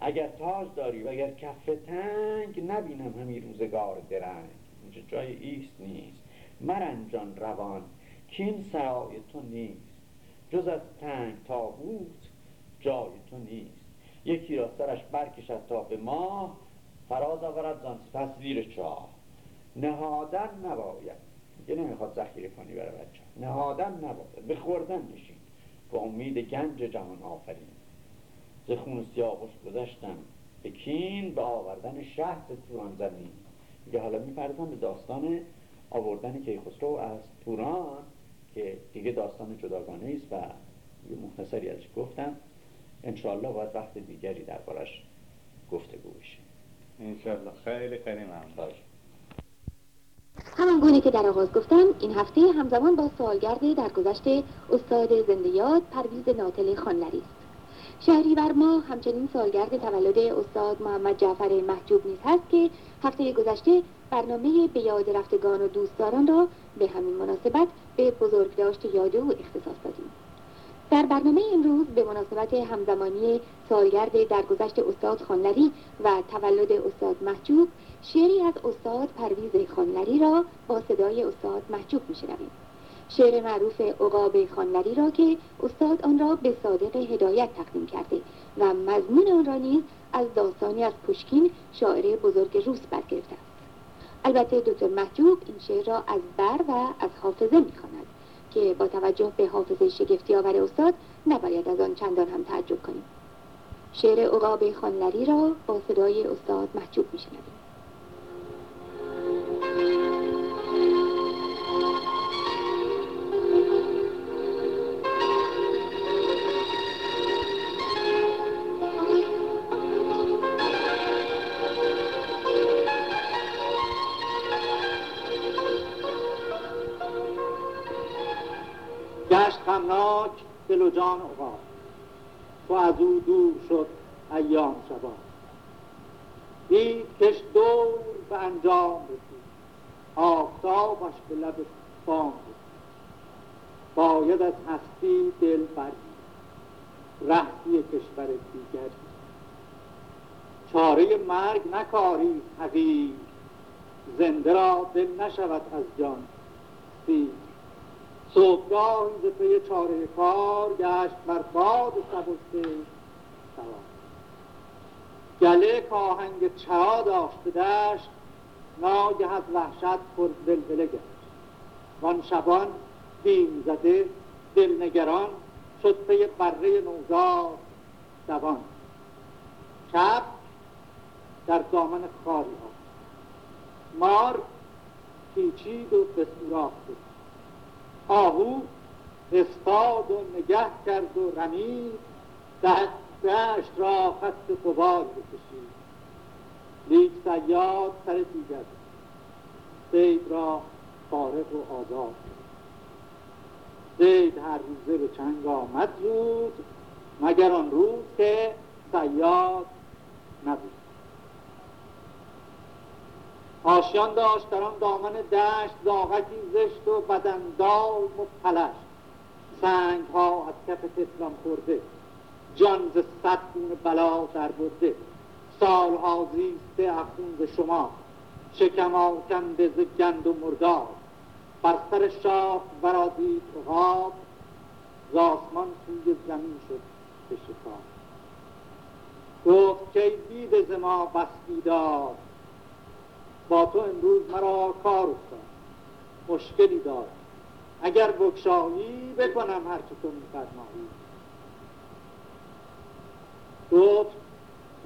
S1: اگر تاج داری و اگر کف تنگ نبینم همی روزگار درنگ. اینجا جای ایست نیست. مرنجان روان کین سرای تو نیست. جز از تنگ تابوت جای تو نیست. یکی را سرش برکشد تا به ماه فراز آورد زان سپس زیر چاه. نهادن نباید. یه نمی‌خواد ذخیره کنی برای بچه. نهادن نباید. به خوردن بشین. با امید گنج جهان آفرین. ز خون سیاوش گذشتم. به کین به آوردن شهر توران زمین. میگه حالا می‌پردازم به داستان آوردن کیخسرو از توران که دیگه داستان جداگانه است و یه مختصری ازش گفتم. انشاءالله باید وقت دیگری دربارش گفته بشه.
S2: انشاءالله. خیلی خیلی ممنون. گونه که در آغاز گفتم این هفته همزمان با سالگرد درگذشت استاد زنده یاد پرویز ناتل خانلری است. شهریور ما همچنین سالگرد تولد استاد محمد جعفر محجوب نیز هست که هفته گذشته برنامه به یاد رفتگان و دوستداران را به همین مناسبت به بزرگداشت یاد او اختصاص دادیم. در برنامه امروز به مناسبت همزمانی سالگرد درگذشت استاد خانلری و تولد استاد محجوب شعری از استاد پرویز خانلری را با صدای استاد محجوب میشنویم. شعر معروف عقاب خانلری را که استاد آن را به صادق هدایت تقدیم کرده و مضمون آن را نیز از داستانی از پوشکین شاعر بزرگ روس برگرفته است. البته دکتر محجوب این شعر را از بر و از حافظه می‌خواند که با توجه به حافظه شگفتی آور استاد نباید از آن چندان هم تعجب کنیم. شعر عقاب خانلری را با صدای استاد محجوب میشنویم
S3: آفتابش به لب بام باید از هستی دل بردید رهی کشور دیگر. چاره مرگ نکاری حقیر. زنده را دل نشود از جان سیر. صبحگاهی ز پی چاره کار گشت بر باد سبکه سوار. گله کاهنگ چرا داشت دشت ناگه از وحشت پر بلبله گشت. وان شبان بیم زده دلنگران شد پی بره نوزار دوان. شب در دامن خاری ها. مار پیچید و به سوراخ آهو استاد و نگه کرد و رمید دشت را خط قبار بکشید. لیک سیاد سر دیگر سید را فارغ و آزاد سید هر روزه به چنگ آمد زود مگر آن روز که سیاد نبود. آشیان داشت در آن دامن دشت زاغکی زشت و بدندال و پلشت. سنگ ها از کف تسلام خورده جان ز صد بلا در برده. سالها زیسته ز شما. شکم آکنده ز گند و مردار. بر سر شاخ برازید عقاب ز آسمان سوی زمین شد به شکار. گفت که دید ز ما بس با تو امروز مرا کار افتاد. مشکلی دار. اگر بکشایی بکنم هر تو میفرمایی. گفت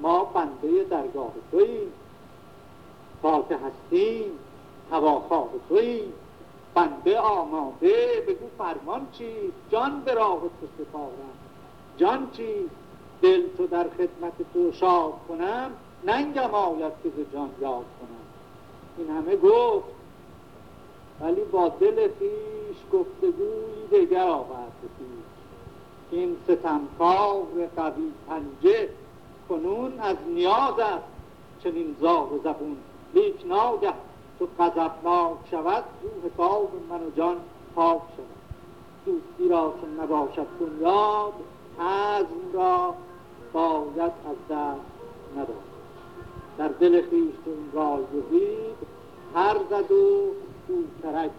S3: ما بنده درگاه توییم. تا که هستیم هواخواه توییم. بنده آماده بگو فرمان چی جان به راه تو سپارم. جان چی دل تو در خدمت تو شاد کنم ننگم آید که جان یاد کنم. این همه گفت ولی با دل خیش گفتگوی دگر آورد پیش. این ستمکار قوی پنجه کنون از نیاز است چنین زار و زبون. لیک ناگه تو غضبناک شود روح حساب من و جان پاک شود. دوستی را چون نباشد بنیاد حزم را باید از دست نداد در دل خیشتون رای گزید هر زد و او ترک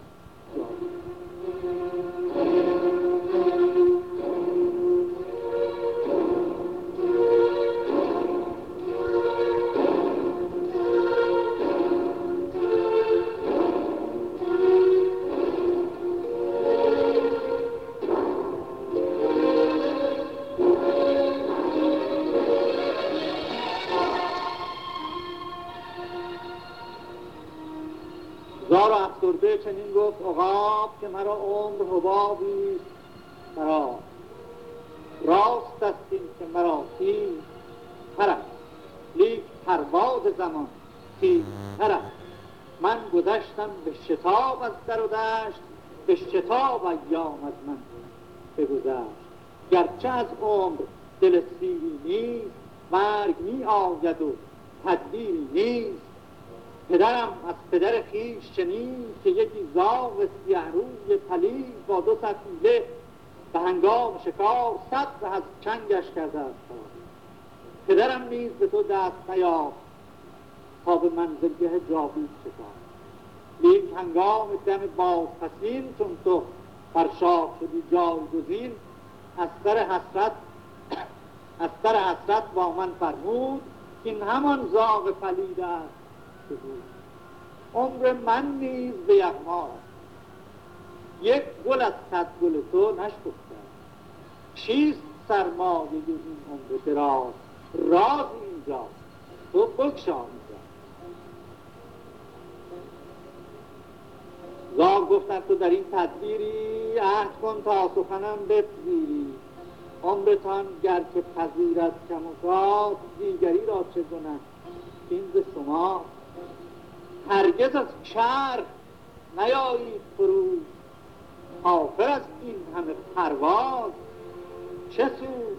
S3: مرا عمر حبابی مرا. راست است این که مرا تیم تر لیک پرواز زمان تیم تر من گذشتم به شتاب از در و دشت به شتاب ایام از من بگذشت. گرچه از عمر دل سیری نیست مرگ می آید و تدبیری نیست. پدرم از پدر خیش چنین که یکی زاغ سیه روی پلید با دو سفیله به هنگام شکار صد از چنگش کرده است. پدرم نیز به تو دست نیافت تا به منزلگه جاوید شکار. لیک هنگام دم بازپسین چون تو بر شاه شدی جایگزین از سر حسرت از سر حسرت با من فرمود این همان زاغ پلید است. بود عمر من نیز به یغمار یک گل از صد گل تو نشکفته. چیست سرمایه این عمر دراز؟ راز اینجا. تو بکشا زار گفتم تو در این تدبیری عهد کن تا سخنم بپذیری. عمرتان گر که پذیرد کم و دیگری را چه کنند این ز شما هرگز از چرخ نیایید فرو آخر از این همه پرواز. چه سود؟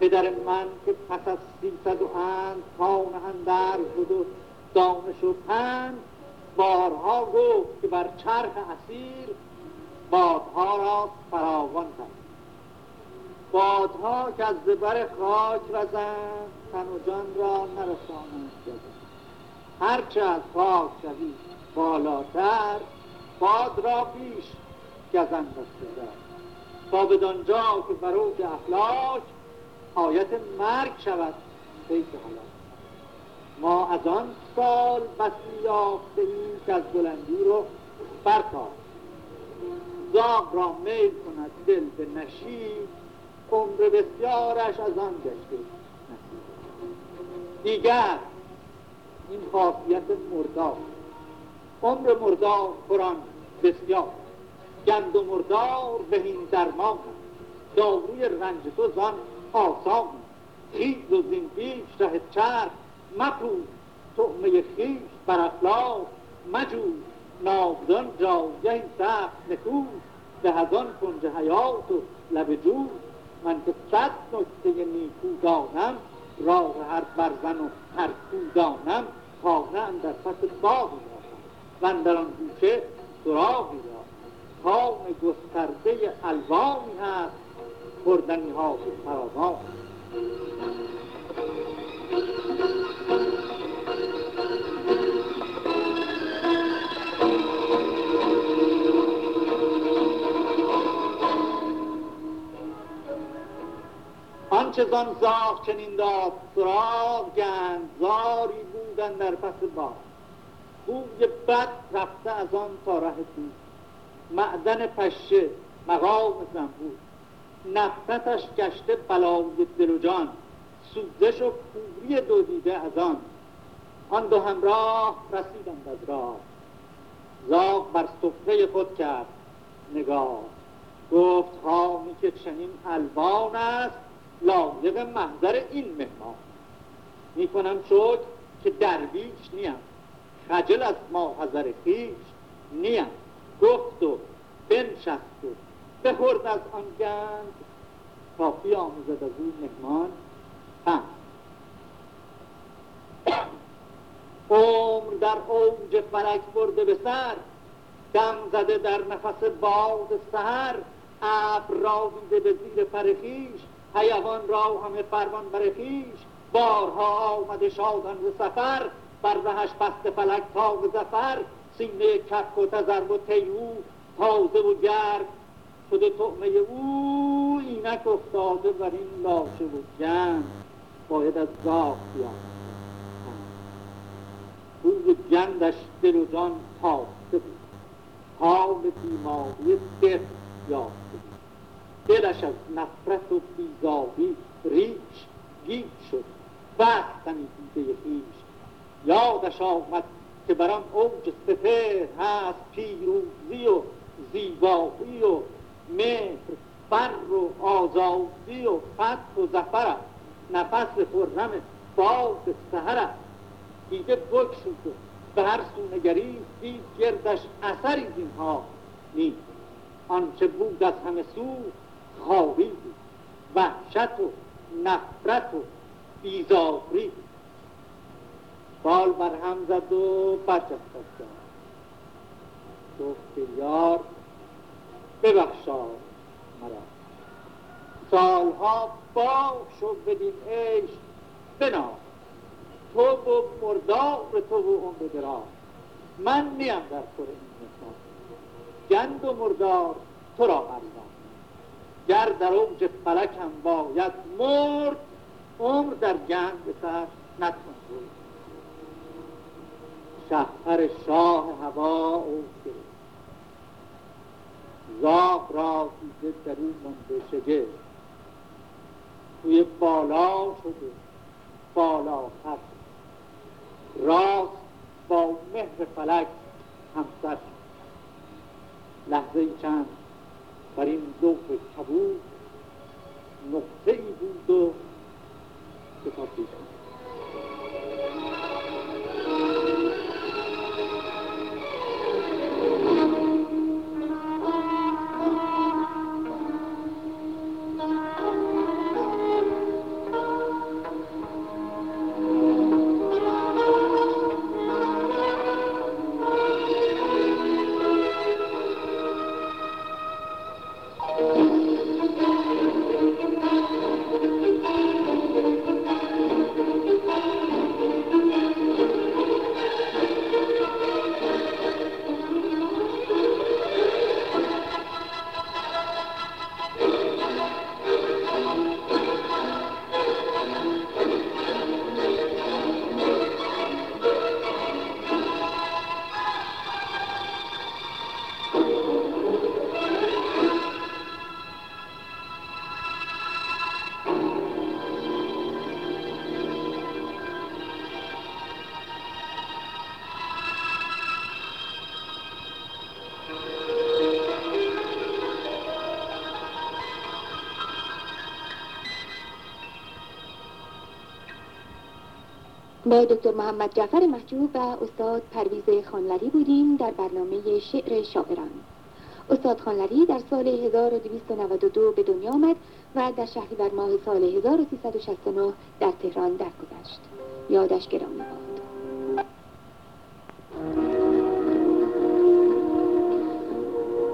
S3: پدر من که پس از سیصد و اند پان اندر بود و دانش و پند بارها گفت که بر چرخ اسیر بادها را فراوان کرد بادها که از زبر خاک وزند تن و جان را نرسانند هرچه از خاک شوی بالاتر باد را بیش گزند از تا بدانجا که بروج افلاک آیت مرگ شود بیت حالا ما از آن سال بسی یافته ایم که از بلندی رو برتاد زاغ را میل کند دل به نشید عمر بسیارش از آن گشته. دیگر این خاصیت مردار عمر مردار قرآن بسیار. گند و مردار به این درمان. داروی رنج تو زان آسان. خیز و زین پیش ره چرخ. مپود تعمه خیش بر افلاک. مجود ناودان جایه سخت نکود به هزان کنج حیات و لب جود من که صد نکته نیکو دانم راه هر برزن و هر کو دانم خانه در پس باغی و در آن گوشه سراغی دارم کام گسترده الوامی هست خوردنی ها و فراوان. آنچه زان زاغ چنین داد سراغ گند زاری بودن در پس با بوی بد رفته از آن تا ره بود معدن پشه مقام بود. نفرتش گشته بلای دل و جان. سوزش و پوری دو دیده از آن. آن دو همراه رسیدند از راه. زاغ بر سفره خود کرد نگاه. گفت هامی که چنین الوان است لایق محضر این مهمان. می‌کنم شد که درویش نیم. خجل از ما حضر خیش نیم. گفت و بنشست و بخورد از آن گند تا بیاموزد از اون مهمان. هم. عمر در اوج فلک برده به سر. دم زده در نفس باد سهر ابر را به زیر پرخیش حیوان را همه پروان برخیش بارها آمده شادان ز سفر بر رهش پست فلک تا به زفر سینه کف و تزرب و تیو تازه و گرد شده طعمه او اینک افتاده بر این لاشه و گند باید از زاغ بیان روز گندش دل و جان تاسته بود. حال بیماری یافته بود دلش از نفرت و بیزاری ریش گیج شد بستنی دیده خیش یادش آمد که برام اوج سپهر هست پیروزی و زیبایی و مهر فر و آزادی و فتح و زفر نفس خرم باد سهر دیگه بکشید و به هر سو نگریست دید گردش اثری اینها نیست آنچه بود از همه سو بود وحشت و نفرت و بیزاری بال بر هم زد و برجست گفت یار ببخشا مرا سالها باغ شد بدین عشق بنا تو و مردار تو و عمر دراز من نیم در خور این گند و مردار تو را ارزان گر در اوج فلکم باید مرد عمر در گند به سر نتون شهر شاه هوا او زاغ را دیده در اون منده شگه توی بالا شده بالا خط راست با مهر فلک همسر لحظه چند بر این ذوق کبود نقطه ای بود و کتاب
S2: با دکتر محمد جعفر محجوب و استاد پرویز خانلری بودیم در برنامه شعر شاعران. استاد خانلری در سال 1292 به دنیا آمد و در شهریور ماه سال 1369 در تهران درگذشت. یادش گرامی باد.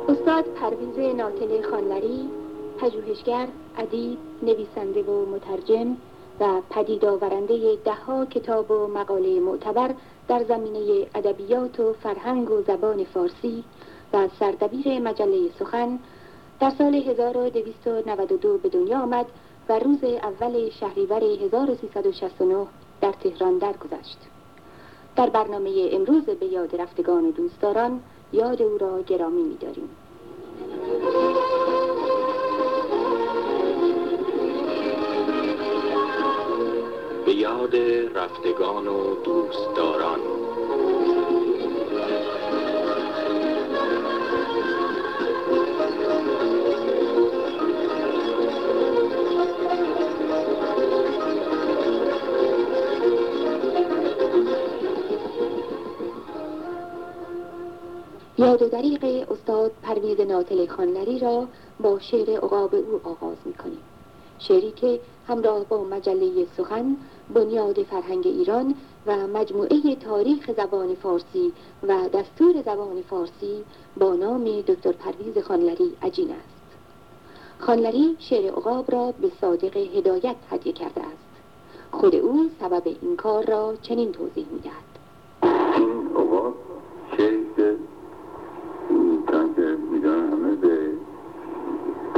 S2: استاد پرویز ناطل خانلری پژوهشگر ادیب نویسنده و مترجم و پدید آورنده دهها کتاب و مقاله معتبر در زمینه ادبیات و فرهنگ و زبان فارسی و سردبیر مجله سخن در سال 1292 به دنیا آمد و روز اول شهریور 1369 در تهران درگذشت. در برنامه امروز به یاد رفتگان و دوستداران یاد او را گرامی می‌داریم.
S4: یاد رفتگان و دوستداران.
S2: یاد و دریق استاد پرویز ناطل خانلری را با شعر عقاب او آغاز می کنیم شعری که همراه با مجله سخن بنیاد فرهنگ ایران و مجموعه تاریخ زبان فارسی و دستور زبان فارسی با نام دکتر پرویز خانلری عجین است. خانلری شعر عقاب را به صادق هدایت هدیه کرده است. خود او سبب این کار را چنین توضیح می‌دهد.
S5: این عقاب شعری که می‌دانم همه به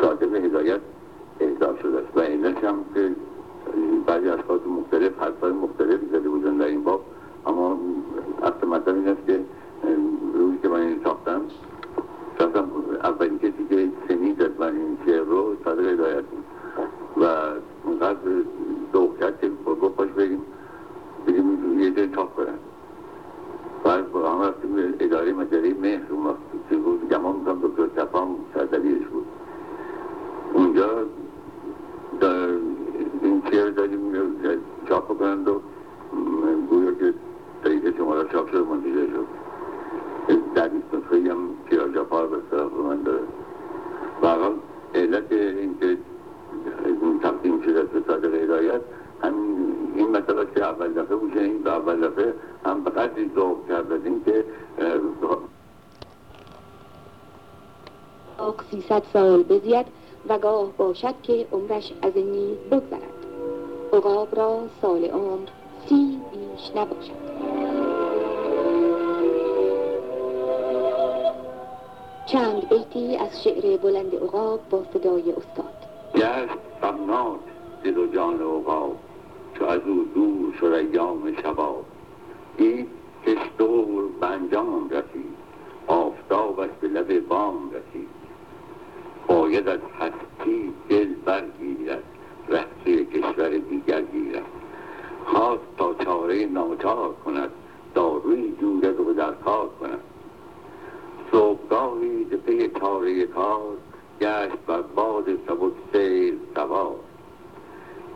S5: صادق هدایت اهدا شده است. و اینش هم که بعضی اشخاص مختلف حرفای مختلفی زده بودن در این باب. اما اصل مطلب این است که روزی که من این ساختم شاستم اولین کسی که شنید من این شعر رو صادق هدایت بود. و اونقدر ذوق کرد که گفت باش بریم. بگیم یه جای چاپ کنن. بعد با هم رفتیم به اداره مجله مهر. اون وقت گمان می‌کنم دکتر تفام سردبیرش بود. اونجا اینکه داریم چاپ کنند و گویا که تایید شما را چاپ شد منتشر شد. در نسخه هم تیراژ پار به طرف من داره. برحال علت اینکه تقدیم شده به صادق هدایت همین این مثلا که اول دفعه بود این اول دفعه هم به قدری ذوق کرد که
S2: آق سیصد سال بزید و گاه باشد که عمرش از این نیز بگذرد. عقاب را سال عمر سی بیش نباشد. چند بیتی از شعر بلند عقاب با صدای استاد.
S5: گشت غمناک دل و جان عقاب چو از او دور شد ایام شباب. دید کش دور به انجام رسید آفتابش به لب بام رسید. باید از هستی دل برگیرد ره سوی کشور دیگر گیرد. خواست تا چاره ناچار کند داروی جوید و در کار کند. صبحگاهی ز پی چاره کار گشت بر باد سبک سیر سوار.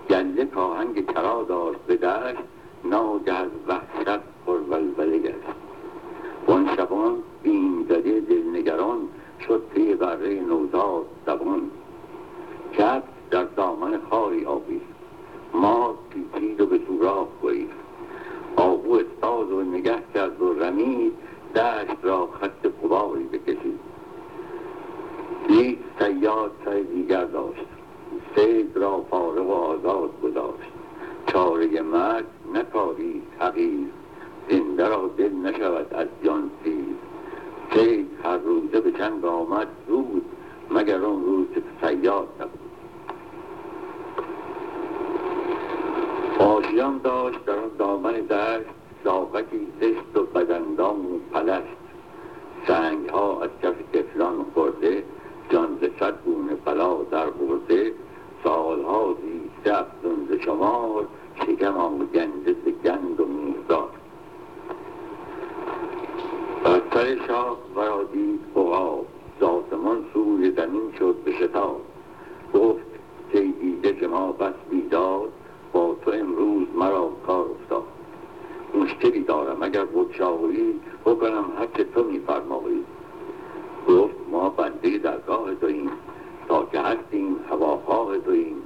S5: گنده کاهنگ کرا داشت به دشت ناگه از وحشت پر ولوله گشت. وان شبان بیم زده دلنگران شد پی غره نوزاد زبان کف در دامن خاری آویخت مار پیچید و به سوراخ گریخت. آهو استاد و نگه کرد و رمید. دشت را خط غباری بکشید. یک سیاد سر دیگر داشت. سید را فارغ و آزاد گذاشت. چاره مرگ نکاری تغییر زنده را دل نشود از جان سیر. سید هر روزه به چنگ آمد زود مگر اون روز که سیاد نبود. آشیان داشت در آن دامن دشت ساقتی زشت و بدندام و پلشت. سنگ ها از کف تفلان خورده جان ز صد گونه بلا در برده. سالها زیسته افزون ز شمار شکم آگنده ز گند و بر سر شاه ورا دید عقاب ز سوی زمین شد به شتاب. گفت که دیده که ما بس بیداد با تو امروز مرا کار افتاد. مشکلی دارم اگر بگشایی بکنم هر چه تو میفرمایی. گفت ما بنده درگاه توییم تا که هستیم هواخواه توییم.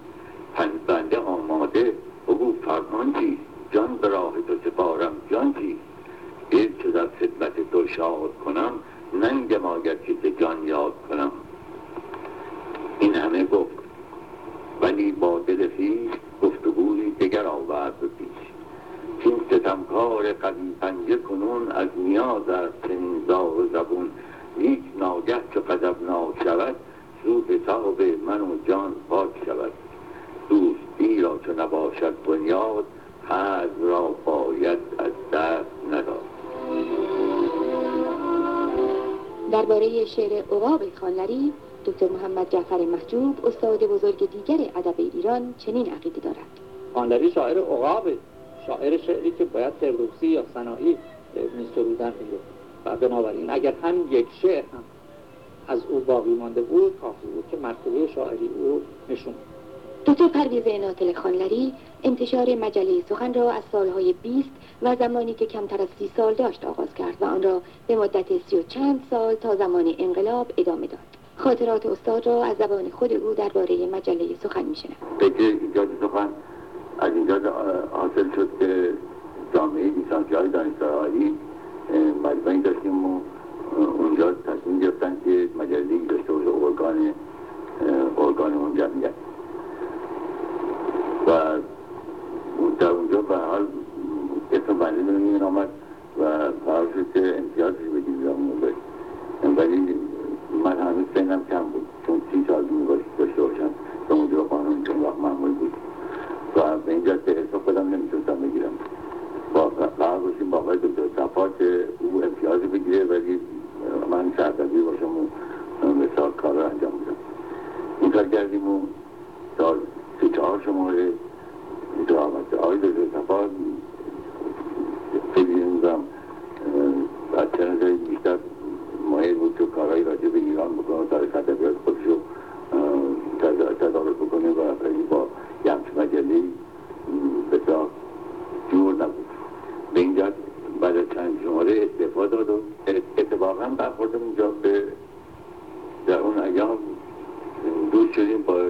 S5: پنج بنده آماده بگو فرمان چیست جان به راه تو سپارم.
S2: جعفر محجوب استاد بزرگ دیگر ادب ایران چنین عقیده دارد.
S6: خانلری شاعر عقابه شاعر شعری که باید فردوسی یا سنایی میسرودن میگه. و بنابراین اگر هم یک شعر هم از او باقی مانده بود کافی بود که مرتبه شاعری او نشون
S2: دکتر پرویز ناتل خانلری انتشار مجله سخن را از سالهای 20 و زمانی که کمتر از سی سال داشت آغاز کرد و آن را به مدت سی و چند سال تا زمان انقلاب ادامه داد. خاطرات استاد را از زبان خود او درباره مجله سخن میشنم
S5: فکر ایجاد سخن؟ از اینجا حاصل شد که جامعه لیسانسی های دانشگاهی مجمعی داشتیم و اونجا تصمیم گرفتن که مجله داشته باشه ارگان ارگان اون جمعیت. و در اونجا به حال اسم بنده نمی آمد و قرار شد که امتیازش بگیم یا ولی من هنوز سنم کم بود. چون سی سال میباشت داشته باشم. تا اونجا قانون چون وقت معمول بود. و به اینجا به حساب خودم نمی‌تونستم بگیرم. با قرار باشیم با آقای دکتر صفا که او امتیاز بگیره ولی من سردبیر باشم و مثال کار رو انجام بدم. این کار کردیم و تا سی چهار شماره اینجا آمد آقای دکتر صفا خیلی نمی‌دونم از چند بیشتر مایل بود که کارهایی راجع به ایران بکنه تاریخ ادبیات خودش رو تدارک بکنه و خیلی با یه همچه مجله بسیار جور نبود. به اینجا بعد چند شماره استفاده داد و اتفاقا برخوردم اینجا به در اون ایام. دوست شدیم با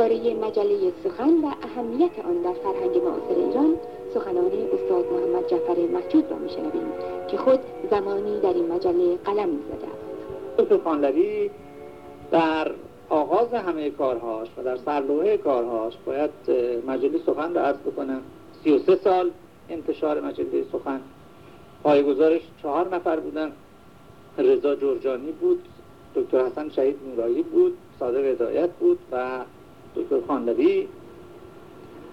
S2: درباره مجله سخن و اهمیت آن در فرهنگ معاصر ایران سخنان استاد محمد جعفر محجوب را میشنویم که خود زمانی در این مجله قلم می‌زده است.
S6: دکتر در آغاز همه کارهاش و در سرلوحه کارهاش باید مجله سخن را عرض بکنم. 33 سال انتشار مجله سخن. پایگزارش چهار نفر بودن. رضا جرجانی بود دکتر حسن شهید نورایی بود صادق هدایت بود و دکتر خانلری؟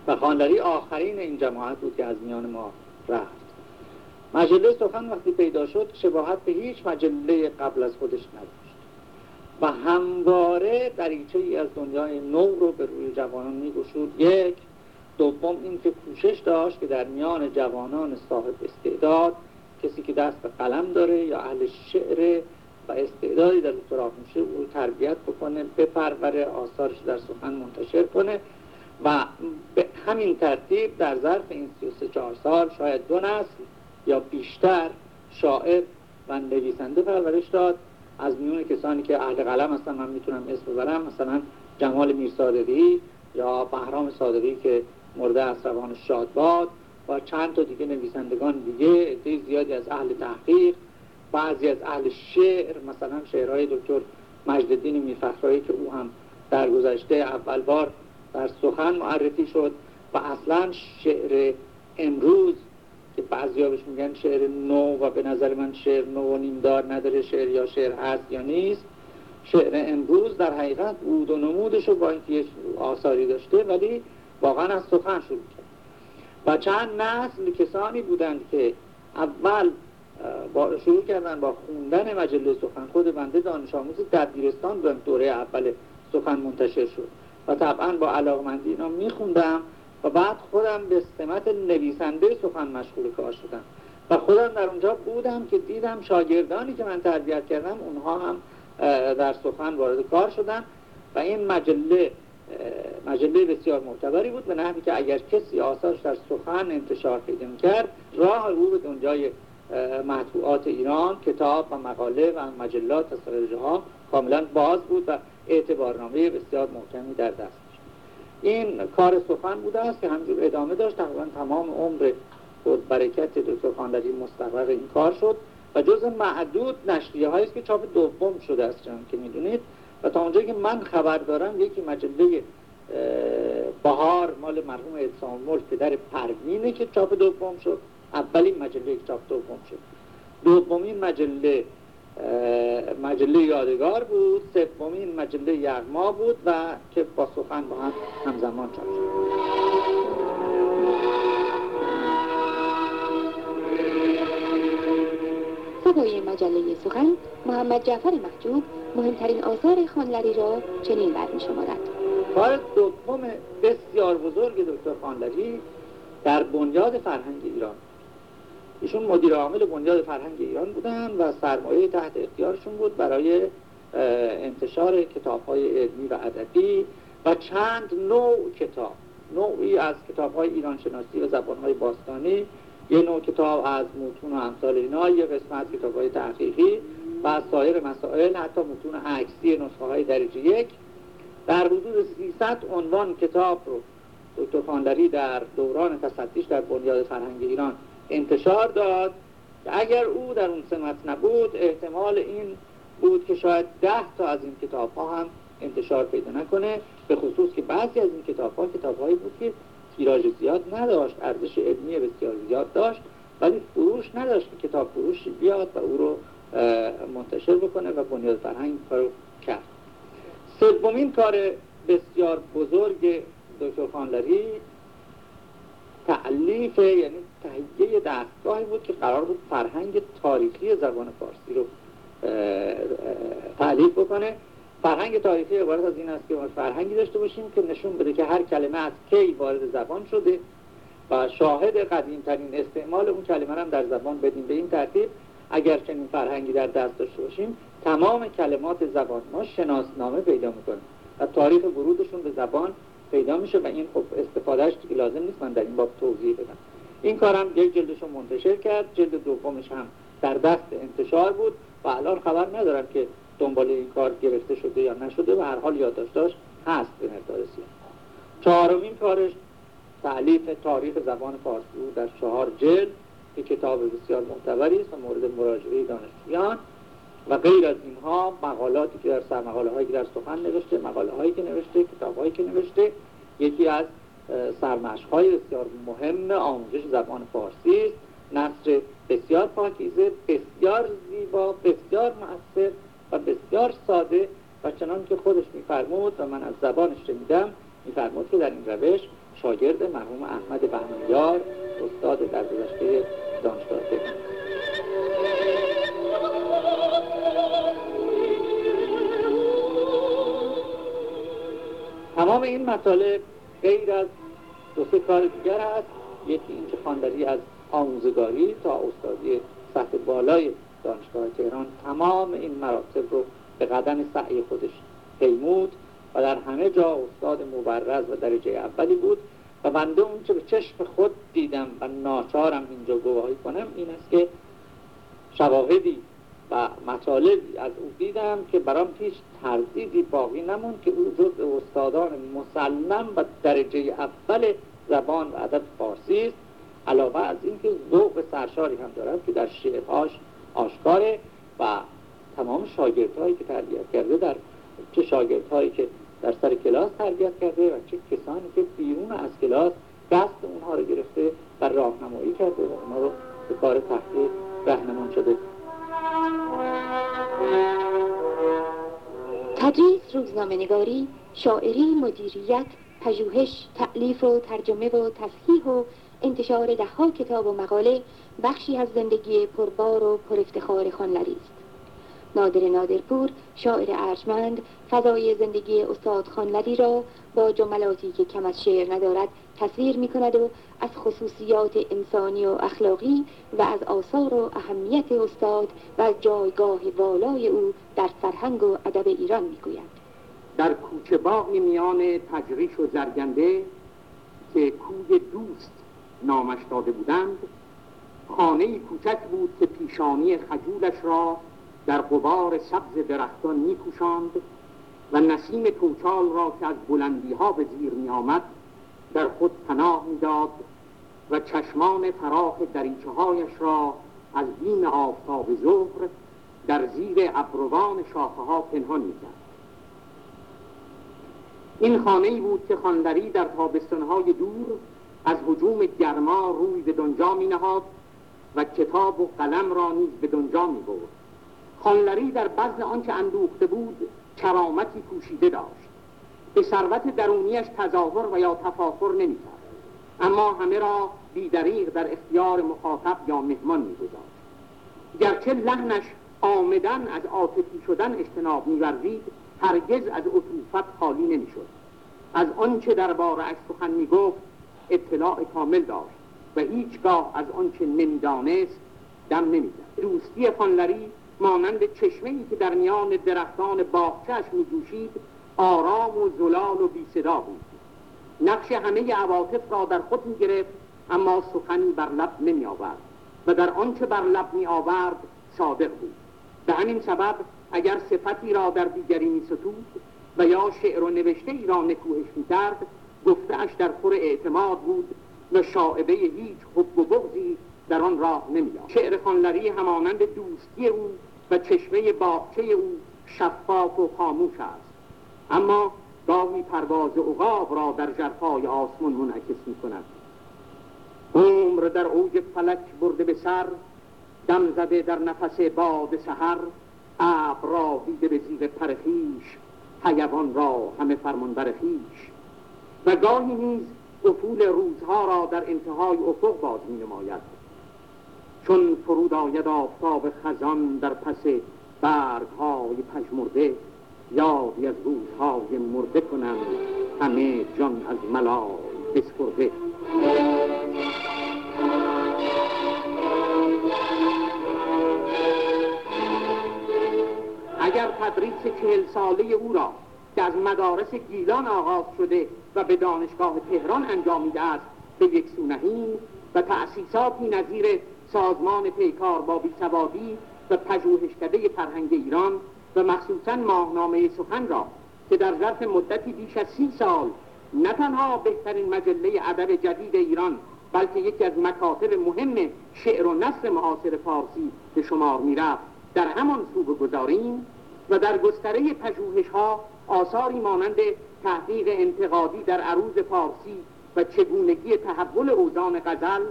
S6: و خانلری آخرین این جماعت بود که از میان ما رفت. مجله سخن وقتی پیدا شد شباهت به هیچ مجله قبل از خودش نداشت. و همواره دریچه ای از دنیای نو رو به روی جوانان میگشود. یک دوم این که کوشش داشت که در میان جوانان صاحب استعداد کسی که دست به قلم داره یا اهل شعر و استعدادی در سراغ میشه او تربیت بکنه بپروره آثارش در سخن منتشر کنه و به همین ترتیب در ظرف این 33 چهار سال شاید دو نسل یا بیشتر شاعر و نویسنده پرورش داد. از میون کسانی که اهل قلم هستن من می‌تونم اسم ببرم مثلا جمال میرصادقی یا بهرام صادقی که مرده از روان شادباد و چند تا دیگه نویسندگان دیگه عده زیادی از اهل تحقیق بعضی از اهل شعر مثلا شعرهای دکتر مجددین میرفخرایی که او هم در گذشته اول بار در سخن معرفی شد و اصلا شعر امروز که بعضی بهش میگن شعر نو و به نظر من شعر نو و نیمدار نداره شعر یا شعر هست یا نیست. شعر امروز در حقیقت بود و نمودش رو با اینکه آثاری داشته ولی واقعا از سخن شروع کرد. و چند نسل کسانی بودند که اول با شروع کردن با خوندن مجله سخن خود بنده دانش آموز دبیرستان بودم دوره اول سخن منتشر شد. و طبعا با علاقمندی اینا میخوندم و بعد خودم به سمت نویسنده سخن مشغول کار شدم. و خودم در اونجا بودم که دیدم شاگردانی که من تربیت کردم اونها هم در سخن وارد کار شدن. و این مجله مجله بسیار معتبری بود به نحوی که اگر کسی آثارش در سخن انتشار پیدا کرد راه او به دنیای مطبوعات ایران کتاب و مقاله و مجلات از ها کاملا باز بود و اعتبارنامه بسیار محکمی در دست این کار سخن بوده است که همجور ادامه داشت. تقریبا تمام عمر خود برکت دکتر خاندری مستقر این کار شد و جز معدود نشریه است که چاپ دوم شده است چون که می‌دونید. و تا اونجایی که من خبر دارم یکی مجله بهار مال مرحوم ادسان ملک پدر پروینه که چاپ دوم شد. اولین مجله چاپ دوم شد. دومین مجله مجله یادگار بود سومین مجله یغما بود و که با سخن با هم همزمان چاپ
S2: شد. مجله سخن محمد جعفر محجوب مهمترین آثار خانلری را چنین بر می شمارد
S6: کار دوم بسیار بزرگ دکتر خانلری در بنیاد فرهنگ ایران. ایشون مدیر عامل بنیاد فرهنگ ایران بودن و سرمایه تحت اختیارشون بود برای انتشار کتاب های علمی و ادبی و چند نوع کتاب. نوعی از کتاب های ایران شناسی و زبان های باستانی یه نوع کتاب از متون و امثال اینا یه قسمت از کتاب های تحقیقی و سایر مسائل حتی متون عکسی نسخه های درجه یک. در حدود 300 عنوان کتاب رو دکتر خاندری در دوران تصدیش در بنیاد فرهنگ ایران انتشار داد که اگر او در اون سمت نبود احتمال این بود که شاید ده تا از این کتاب ها هم انتشار پیدا نکنه به خصوص که بعضی از این کتاب ها کتاب هایی بود که تیراژ زیاد نداشت ارزش علمی بسیار زیاد داشت ولی فروش نداشت که کتاب فروش بیاد و او رو منتشر بکنه و بنیاد فرهنگ کارو کرد. سومین کار بسیار بزرگ دکتر خانلری تعلیف یعنی تهیه دستگاهی بود که قرار بود فرهنگ تاریخی زبان فارسی رو تعلیف بکنه. فرهنگ تاریخی عبارت از این است که ما فرهنگی داشته باشیم که نشون بده که هر کلمه از کی وارد زبان شده و شاهد قدیم ترین استعمال اون کلمه هم در زبان بدیم. به این ترتیب اگر چنین فرهنگی در دست داشته باشیم تمام کلمات زبان ما شناسنامه پیدا می‌کنه و تاریخ ورودشون به زبان پیدا میشه و این خب استفادهش دیگه لازم نیست من در این باب توضیح بدم. این کارم یک جلدش رو منتشر کرد جلد دومش هم در دست انتشار بود و الان خبر ندارم که دنبال این کار گرفته شده یا نشده و هر حال یادداشتاش هست به مقدار چهارمین کارش تعلیف تاریخ زبان فارسی در چهار جلد که کتاب بسیار معتبری است و مورد مراجعه دانشجویان. و غیر از اینها مقالاتی که در سرمقاله هایی که در سخن نوشته مقاله هایی که نوشته کتاب هایی که نوشته یکی از سرمشق های بسیار مهم آموزش زبان فارسی است. نصر بسیار پاکیزه بسیار زیبا بسیار مؤثر و بسیار ساده و چنان که خودش میفرمود و من از زبانش شنیدم میفرمود که در این روش شاگرد مرحوم احمد بهمنیار استاد در گذشته دانشگاه تمام این مطالب غیر از دو سه کار دیگر هست یکی اینکه خوانداری از آموزگاری تا استادی سطح بالای دانشگاه تهران تمام این مراتب رو به قدم سعی خودش پیمود و در همه جا استاد مبرز و درجه اولی بود و بنده اون چه به چشم خود دیدم و ناچارم اینجا گواهی کنم این است که شواهدی و مطالبی از او دیدم که برام هیچ تردیدی باقی نموند که او جز استادان مسلم و درجه اول زبان و ادب فارسی است. علاوه از اینکه ذوق سرشاری هم دارد که در شعرهاش آشکاره و تمام شاگردهایی که تربیت کرده در چه شاگردهایی که در سر کلاس تربیت کرده و چه کسانی که بیرون از کلاس دست اونها رو گرفته و راهنمایی کرده و اونها رو به کار تحقیق رهنمون شده.
S2: تدریس روزنامه نگاری شاعری مدیریت پژوهش تعلیف و ترجمه و تصحیح و انتشار دهها کتاب و مقاله بخشی از زندگی پربار و پرافتخار خانلری است. نادر نادرپور شاعر ارجمند فضای زندگی استاد خانلری را با جملاتی که کم از شعر ندارد تصویر می کند و از خصوصیات انسانی و اخلاقی و از آثار و اهمیت استاد و جایگاه والای او در فرهنگ و ادب ایران می گوید.
S7: در کوچه باقی میان تجریش و زرگنده که کوی دوست نامش داده بودند خانه کوچک بود که پیشانی خجولش را در قبار سبز درختان میپوشاند و نسیم توچال را که از بلندی ها به زیر می آمد در خود پناه می‌داد و چشمان فراخ دریچه هایش را از بیم آفتاب ظهر در زیر ابروان شاخه ها پنهان می‌کرد. این خانه بود که خاندری در تابستانهای دور از حجوم گرما روی به دنجا می نهاد و کتاب و قلم را نیز به دنجا می برد خانلری در بزن آنچه اندوخته بود کرامتی پوشیده داشت. به ثروت درونیش تظاهر و یا تفاخر نمی‌کرد. اما همه را بیدریغ در اختیار مخاطب یا مهمان میگذاشت. گرچه لحنش آمدن از عاطفی شدن اجتناب میورزید هرگز از عطوفت خالی نمی‌شد. از آنچه درباره اش سخن می‌گفت اطلاع کامل داشت و هیچگاه از آنچه نمی‌دانست دم نمی‌زد. دوستی خانلری مانند چشمه ای که در میان درختان باغچهش می جوشید آرام و زلال و بی صدا بود. نقش همه عواطف را در خود می گرفت اما سخنی بر لب نمی آورد و در آنچه بر لب می آورد صادق بود. به همین سبب اگر صفتی را در دیگری می ستود و یا شعر و نوشته ای را نکوهش می کرد گفتهاش در خور اعتماد بود و شاعبه هیچ حب و بغضی در آن راه نمیاد شعر خانلری همانند دوستی او و چشمه باغچه او شفاف و خاموش است. اما گاهی پرواز عقاب را در جرفای آسمان منعکس می کند عمر در اوج فلک برده به سر دم زده در نفس باد سحر ابر را دیده به زیر پرخیش حیوان را همه فرمان برخیش و گاهی نیز افول روزها را در انتهای افق باز می نماید چون فرود آید آفتاب خزان در پس برگ های پژمرده یادی از روزهای مرده کنم. همه جان از ملال بسپرده. اگر تدریس چهل ساله او را که از مدارس گیلان آغاز شده و به دانشگاه تهران انجامیده است به یک سونهیم و تأسیساتی نظیر سازمان پیکار با بیسوادی و پژوهشکده فرهنگ ایران و مخصوصا ماهنامه سخن را که در ظرف مدتی بیش از سی سال نه تنها بهترین مجله ادب جدید ایران بلکه یکی از مکاتب مهم شعر و نصر معاصر فارسی به شمار می‌رفت. در همان سو بگذاریم و در گستره پژوهش ها آثاری مانند تحقیق انتقادی در عروض فارسی و چگونگی تحول اوزان غزل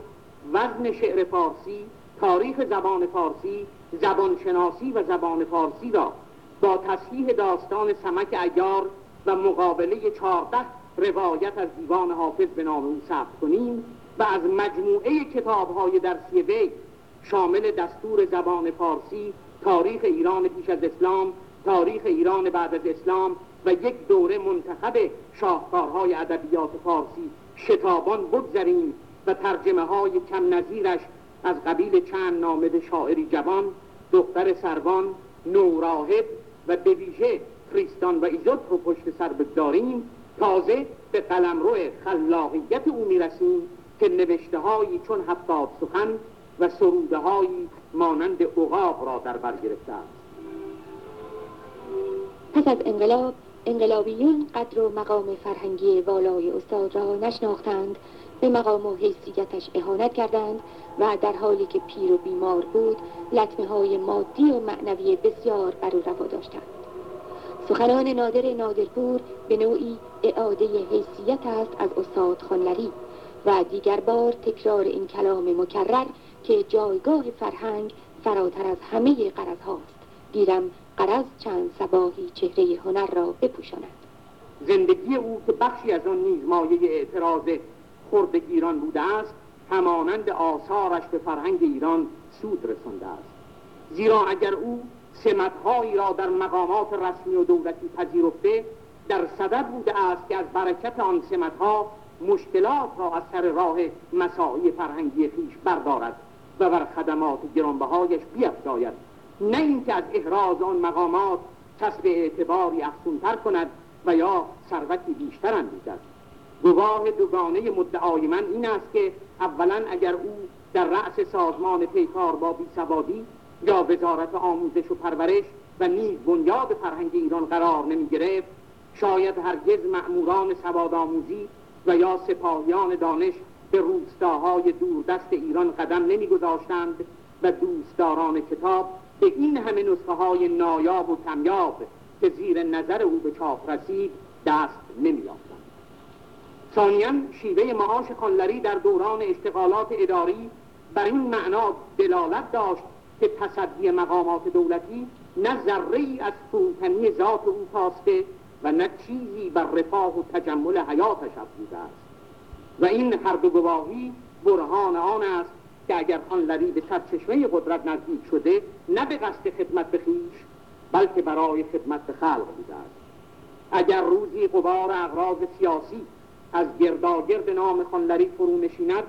S7: وزن شعر فارسی تاریخ زبان فارسی زبانشناسی و زبان فارسی را با تصحیح داستان سمک ایار و مقابله چهارده روایت از دیوان حافظ به نام او ثبت کنیم و از مجموعه کتاب های درسی وی شامل دستور زبان فارسی تاریخ ایران پیش از اسلام تاریخ ایران بعد از اسلام و یک دوره منتخب شاهکارهای ادبیات فارسی شتابان بگذریم و ترجمه های کم نظیرش از قبیل چند نامه شاعری جوان دختر سروان نوراهب و به ویژه کریستان و ایزوت رو پشت سر بگذاریم تازه به قلمرو خلاقیت او می‌رسیم که نوشته هایی چون هفتاد سخن و سروده هایی مانند عقاب را در بر گرفته است.
S2: پس از انقلاب انقلابیون قدر و مقام فرهنگی والای استاد را نشناختند به مقام و حیثیتش اهانت کردند و در حالی که پیر و بیمار بود لطمه های مادی و معنوی بسیار بر او روا داشتند. سخنان نادر نادرپور به نوعی اعاده حیثیت است از استاد خانلری و دیگر بار تکرار این کلام مکرر که جایگاه فرهنگ فراتر از همه قرض هاست گیرم قرض چند سباهی چهره هنر را بپوشاند.
S7: زندگی او که بخشی از آن نیز مایه اعتراض خرد ایران بوده است همانند آثارش به فرهنگ ایران سود رسانده است. زیرا اگر او سمتهایی را در مقامات رسمی و دولتی پذیرفته در صدد بوده است که از برکت آن سمتها مشکلات را از سر راه مساعی فرهنگی خیش بردارد و بر خدمات گرانبهایش بیفزاید. نه اینکه از احراز آن مقامات کسب اعتباری افزونتر کند و یا ثروتی بیشتر اندیزد گواه دوگانه مدعای من این است که اولا اگر او در رأس سازمان پیکار با بیسوادی یا وزارت آموزش و پرورش و نیز بنیاد فرهنگ ایران قرار نمی گرفت شاید هرگز مأموران سواد آموزی و یا سپاهیان دانش به روستاهای دوردست ایران قدم نمیگذاشتند و دوستداران کتاب به این همه نسخه های نایاب و کمیاب که زیر نظر او به چاپ رسید دست نمییافتند ثانیا شیوه معاش خانلری در دوران اشتغالات اداری بر این معنا دلالت داشت که تصدی مقامات دولتی نه ذره ای از فروتنی ذات او کاسته و نه چیزی بر رفاه و تجمل حیاتش افزوده است. و این هر دو گواهی برهان آن است که اگر خانلری به سرچشمه قدرت نزدیک شده نه به قصد خدمت به خویش بلکه برای خدمت به خلق بوده است. اگر روزی قبار اغراض سیاسی از گرداگرد نام خانلری فرو نشیند.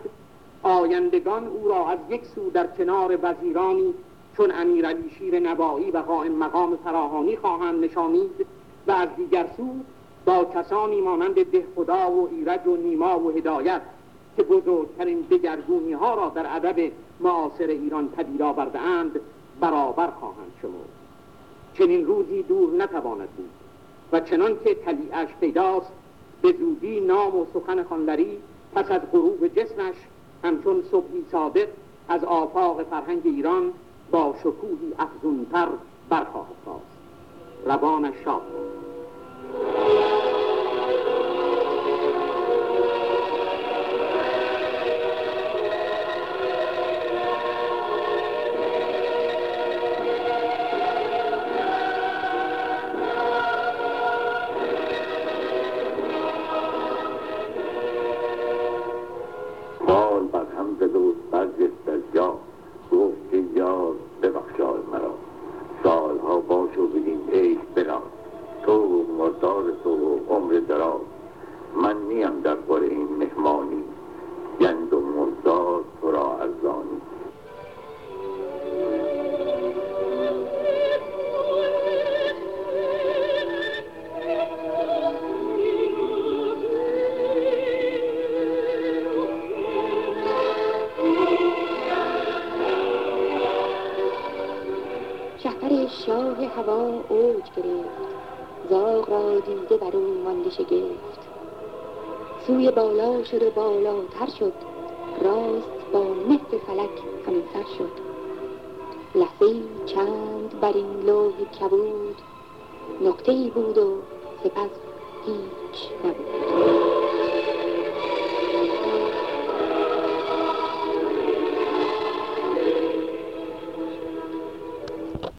S7: آیندگان او را از یک سو در کنار وزیرانی چون امیرعلی شیر نبایی و قائم مقام فراهانی خواهند نشانید و از دیگر سو با کسانی مانند دهخدا و ایرج و نیما و هدایت که بزرگترین دگرگونی ها را در ادب معاصر ایران پدید آورده اند برابر خواهند شمرد. چنین روزی دور نتواند بود و چنان که تلیعش پیداست به زودی نام و سخن خانلری پس از غروب جسمش همچون صبحی صادق از آفاق فرهنگ ایران با شکوهی افزونتر برخواهد خواست روانش شاد
S2: بالا شد و بالاتر